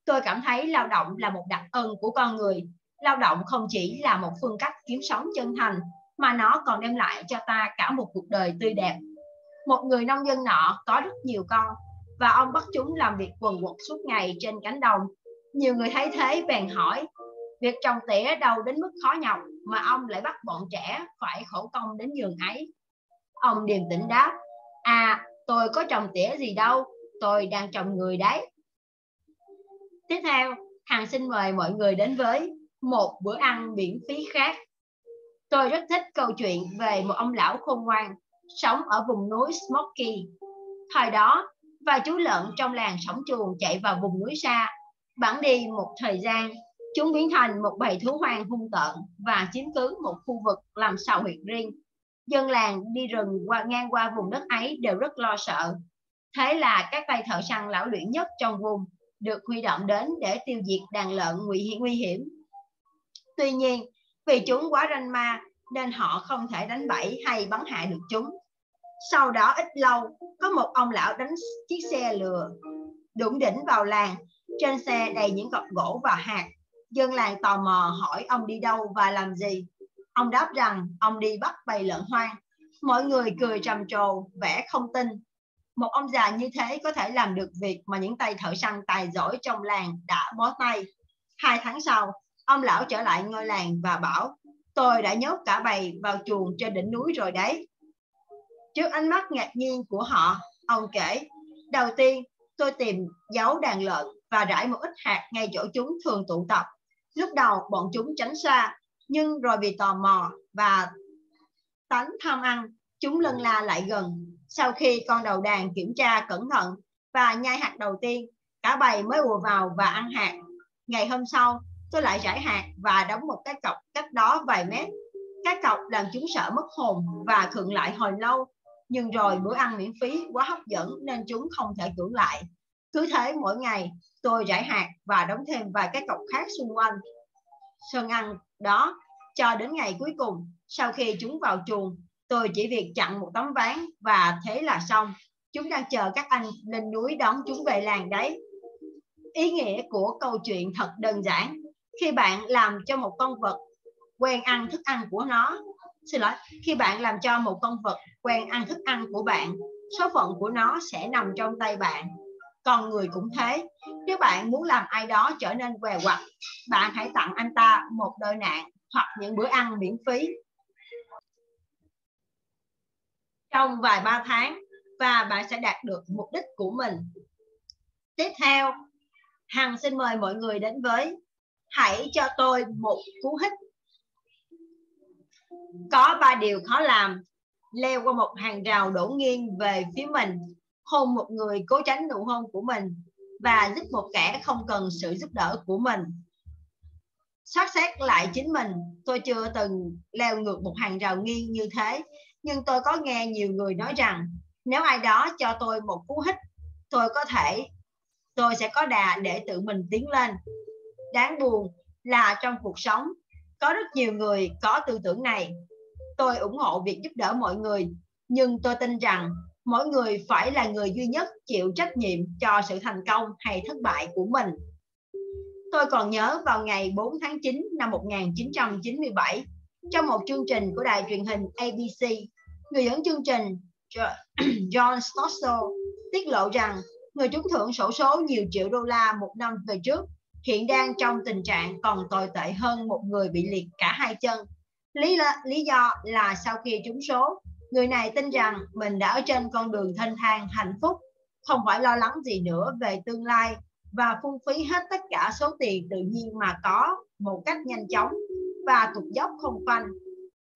Speaker 1: Tôi cảm thấy lao động là một đặc ân của con người lao động không chỉ là một phương cách kiếm sống chân thành mà nó còn đem lại cho ta cả một cuộc đời tươi đẹp một người nông dân nọ có rất nhiều con và ông bắt chúng làm việc quần quật suốt ngày trên cánh đồng nhiều người thấy thế bèn hỏi việc trồng tỉa đâu đến mức khó nhọc mà ông lại bắt bọn trẻ phải khổ công đến giường ấy ông điềm tĩnh đáp à tôi có trồng tỉa gì đâu tôi đang trồng người đấy tiếp theo hằng xin mời mọi người đến với một bữa ăn miễn phí khác. Tôi rất thích câu chuyện về một ông lão khôn ngoan sống ở vùng núi Smoky. Thời đó, vài chú lợn trong làng sống chuồng chạy vào vùng núi xa. Bản đi một thời gian, chúng biến thành một bầy thú hoang hung tợn và chiếm cứ một khu vực làm sào huyệt riêng. Dân làng đi rừng qua ngang qua vùng đất ấy đều rất lo sợ. Thế là các tay thợ săn lão luyện nhất trong vùng được huy động đến để tiêu diệt đàn lợn nguy hiểm Tuy nhiên, vì chúng quá ranh ma nên họ không thể đánh bẫy hay bắn hạ được chúng. Sau đó ít lâu, có một ông lão đánh chiếc xe lừa đụng đỉnh vào làng. Trên xe đầy những cọc gỗ và hạt. Dân làng tò mò hỏi ông đi đâu và làm gì. Ông đáp rằng ông đi bắt bầy lợn hoang. Mọi người cười trầm trồ, vẻ không tin. Một ông già như thế có thể làm được việc mà những tay thợ săn tài giỏi trong làng đã bó tay. Hai tháng sau, Ông lão trở lại ngôi làng và bảo, tôi đã nhốt cả bầy vào chuồng trên đỉnh núi rồi đấy. Trước ánh mắt ngạc nhiên của họ, ông kể, đầu tiên tôi tìm dấu đàn lợn và rải một ít hạt ngay chỗ chúng thường tụ tập. Lúc đầu bọn chúng tránh xa, nhưng rồi vì tò mò và tánh tham ăn, chúng lân la lại gần. Sau khi con đầu đàn kiểm tra cẩn thận và nhai hạt đầu tiên, cả bầy mới ùa vào và ăn hạt. Ngày hôm sau, tôi lại rải hạt và đóng một cái cọc cách đó vài mét cái cọc làm chúng sợ mất hồn và khựng lại hồi lâu nhưng rồi bữa ăn miễn phí quá hấp dẫn nên chúng không thể cưỡng lại cứ thế mỗi ngày, tôi rải hạt và đóng thêm vài cái cọc khác xung quanh. Sân ăn đó cho đến ngày cuối cùng. Sau khi chúng vào chuồng, tôi chỉ việc chặn một tấm ván và thế là xong. Chúng đang chờ các anh lên núi đón chúng về làng đấy. Ý nghĩa của câu chuyện thật đơn giản. Khi bạn làm cho một con vật quen ăn thức ăn của nó, xin lỗi, khi bạn làm cho một con vật quen ăn thức ăn của bạn, số phận của nó sẽ nằm trong tay bạn con người cũng thế. Nếu bạn muốn làm ai đó trở nên què quặt, bạn hãy tặng anh ta một đôi nạn hoặc những bữa ăn miễn phí. Trong vài ba tháng, và bạn sẽ đạt được mục đích của mình. Tiếp theo, hằng xin mời mọi người đến với hãy cho tôi một cú hích. Có ba điều khó làm. Leo qua một hàng rào đổ nghiêng về phía mình hôn một người cố tránh nụ hôn của mình và giúp một kẻ không cần sự giúp đỡ của mình. Soát xét lại chính mình, tôi chưa từng leo ngược một hàng rào nghiêng như thế, nhưng tôi có nghe nhiều người nói rằng, nếu ai đó cho tôi một cú hích, tôi có thể, tôi sẽ có đà để tự mình tiến lên. Đáng buồn là trong cuộc sống, có rất nhiều người có tư tưởng này. Tôi ủng hộ việc giúp đỡ mọi người, nhưng tôi tin rằng mỗi người phải là người duy nhất chịu trách nhiệm cho sự thành công hay thất bại của mình. Tôi còn nhớ vào ngày 4 tháng 9 năm 1997, trong một chương trình của đài truyền hình ABC, người dẫn chương trình John Stossel tiết lộ rằng người trúng thưởng sổ số nhiều triệu đô la một năm về trước hiện đang trong tình trạng còn tồi tệ hơn một người bị liệt cả hai chân. Lý, là, lý do là sau khi trúng số, người này tin rằng mình đã ở trên con đường thanh thang hạnh phúc, không phải lo lắng gì nữa về tương lai và phung phí hết tất cả số tiền tự nhiên mà có một cách nhanh chóng và tụt dốc không phanh.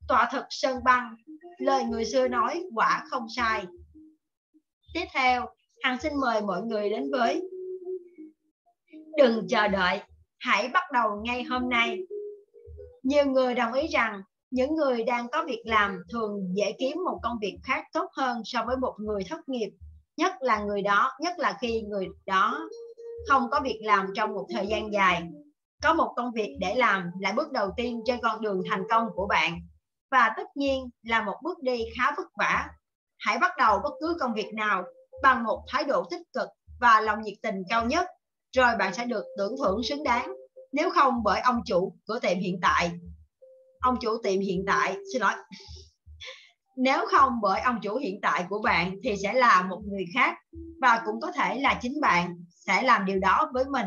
Speaker 1: Tọa thực sơn băng, lời người xưa nói quả không sai. Tiếp theo, Hằng xin mời mọi người đến với Đừng chờ đợi, hãy bắt đầu ngay hôm nay. Nhiều người đồng ý rằng những người đang có việc làm thường dễ kiếm một công việc khác tốt hơn so với một người thất nghiệp, nhất là người đó, nhất là khi người đó không có việc làm trong một thời gian dài. Có một công việc để làm là bước đầu tiên trên con đường thành công của bạn và tất nhiên là một bước đi khá vất vả. Hãy bắt đầu bất cứ công việc nào bằng một thái độ tích cực và lòng nhiệt tình cao nhất, rồi bạn sẽ được tưởng thưởng xứng đáng. Nếu không bởi ông chủ của tiệm hiện tại, ông chủ tiệm hiện tại, xin lỗi, nếu không bởi ông chủ hiện tại của bạn thì sẽ là một người khác và cũng có thể là chính bạn sẽ làm điều đó với mình.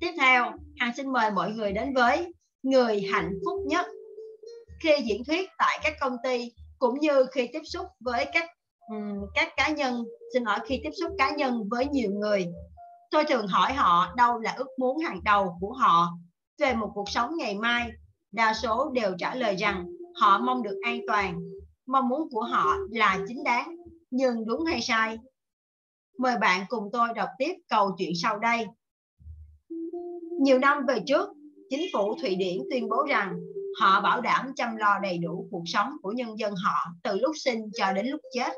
Speaker 1: Tiếp theo, Hằng xin mời mọi người đến với người hạnh phúc nhất. Khi diễn thuyết tại các công ty cũng như khi tiếp xúc với các um, các cá nhân, xin lỗi khi tiếp xúc cá nhân với nhiều người, tôi thường hỏi họ đâu là ước muốn hàng đầu của họ về một cuộc sống ngày mai. Đa số đều trả lời rằng họ mong được an toàn, mong muốn của họ là chính đáng, nhưng đúng hay sai Mời bạn cùng tôi đọc tiếp câu chuyện sau đây. Nhiều năm về trước, chính phủ Thụy Điển tuyên bố rằng họ bảo đảm chăm lo đầy đủ cuộc sống của nhân dân họ từ lúc sinh cho đến lúc chết.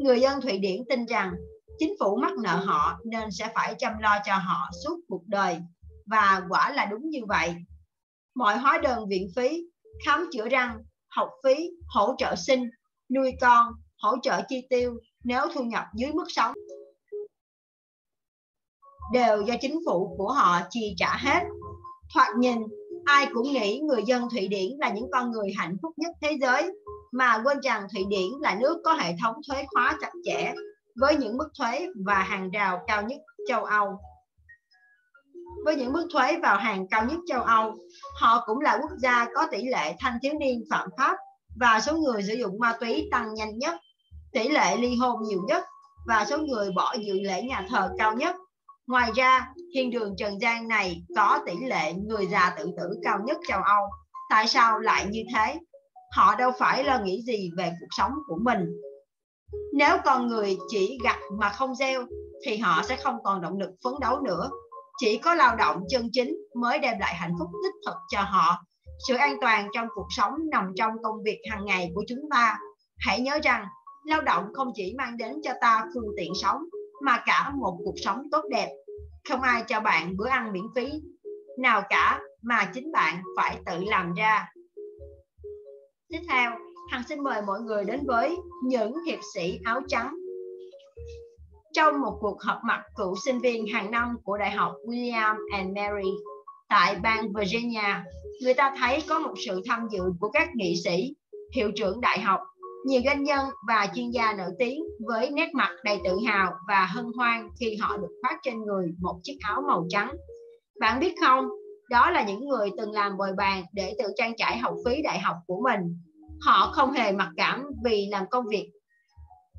Speaker 1: Người dân Thụy Điển tin rằng chính phủ mắc nợ họ nên sẽ phải chăm lo cho họ suốt cuộc đời. Và quả là đúng như vậy. Mọi hóa đơn viện phí, khám chữa răng, học phí, hỗ trợ sinh, nuôi con, hỗ trợ chi tiêu nếu thu nhập dưới mức sống đều do chính phủ của họ chi trả hết. Thoạt nhìn, ai cũng nghĩ người dân Thụy Điển là những con người hạnh phúc nhất thế giới, mà quên rằng Thụy Điển là nước có hệ thống thuế khóa chặt chẽ với những mức thuế và hàng rào cao nhất châu Âu. Với những mức thuế vào hàng cao nhất châu Âu, họ cũng là quốc gia có tỷ lệ thanh thiếu niên phạm pháp và số người sử dụng ma túy tăng nhanh nhất, tỷ lệ ly hôn nhiều nhất và số người bỏ dự lễ nhà thờ cao nhất. Ngoài ra, thiên đường Trần gian này có tỷ lệ người già tự tử cao nhất châu Âu. Tại sao lại như thế? Họ đâu phải lo nghĩ gì về cuộc sống của mình. Nếu con người chỉ gặt mà không gieo, thì họ sẽ không còn động lực phấn đấu nữa. Chỉ có lao động chân chính mới đem lại hạnh phúc đích thực cho họ. Sự an toàn trong cuộc sống nằm trong công việc hàng ngày của chúng ta. Hãy nhớ rằng, lao động không chỉ mang đến cho ta phương tiện sống, mà cả một cuộc sống tốt đẹp. Không ai cho bạn bữa ăn miễn phí nào cả mà chính bạn phải tự làm ra. Tiếp theo, Hằng xin mời mọi người đến với những hiệp sĩ áo trắng. Trong một cuộc họp mặt cựu sinh viên hàng năm của Đại học William and Mary tại bang Virginia, người ta thấy có một sự tham dự của các nghị sĩ, hiệu trưởng đại học nhiều doanh nhân và chuyên gia nổi tiếng với nét mặt đầy tự hào và hân hoan khi họ được khoác trên người một chiếc áo màu trắng. Bạn biết không, đó là những người từng làm bồi bàn để tự trang trải học phí đại học của mình. Họ không hề mặc cảm vì làm công việc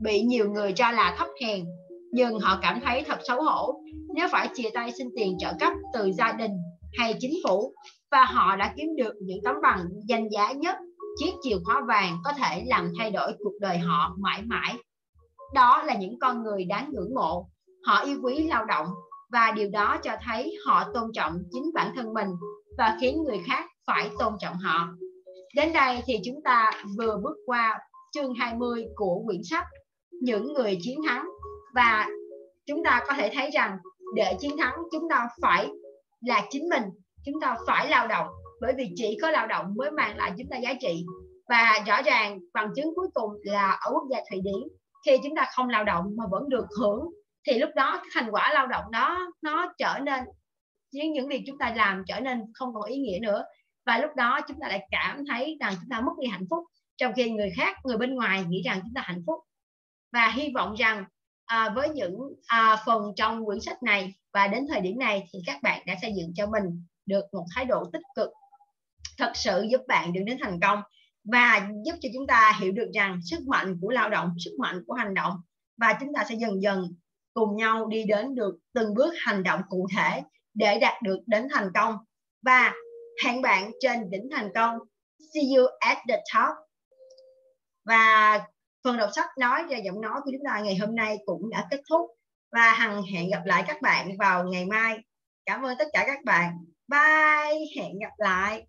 Speaker 1: bị nhiều người cho là thấp hèn, nhưng họ cảm thấy thật xấu hổ nếu phải chia tay xin tiền trợ cấp từ gia đình hay chính phủ và họ đã kiếm được những tấm bằng danh giá nhất chiếc chìa khóa vàng có thể làm thay đổi cuộc đời họ mãi mãi. Đó là những con người đáng ngưỡng mộ. Họ yêu quý lao động và điều đó cho thấy họ tôn trọng chính bản thân mình và khiến người khác phải tôn trọng họ. Đến đây thì chúng ta vừa bước qua chương 20 của quyển sách Những người chiến thắng và chúng ta có thể thấy rằng để chiến thắng chúng ta phải là chính mình, chúng ta phải lao động. Bởi vì chỉ có lao động mới mang lại chúng ta giá trị. Và rõ ràng bằng chứng cuối cùng là ở quốc gia thụy điển khi chúng ta không lao động mà vẫn được hưởng thì lúc đó thành quả lao động đó nó trở nên những những việc chúng ta làm trở nên không còn ý nghĩa nữa. Và lúc đó chúng ta lại cảm thấy rằng chúng ta mất đi hạnh phúc trong khi người khác người bên ngoài nghĩ rằng chúng ta hạnh phúc. Và hy vọng rằng à, với những à, phần trong quyển sách này và đến thời điểm này thì các bạn đã xây dựng cho mình được một thái độ tích cực thật sự giúp bạn được đến thành công và giúp cho chúng ta hiểu được rằng sức mạnh của lao động sức mạnh của hành động và chúng ta sẽ dần dần cùng nhau đi đến được từng bước hành động cụ thể để đạt được đến thành công. Và hẹn bạn trên đỉnh thành công. See you at the top. Và phần đọc sách nói và giọng nói của chúng ta ngày hôm nay cũng đã kết thúc. Và hằng hẹn gặp lại các bạn vào ngày mai. Cảm ơn tất cả các bạn. Bye, hẹn gặp lại.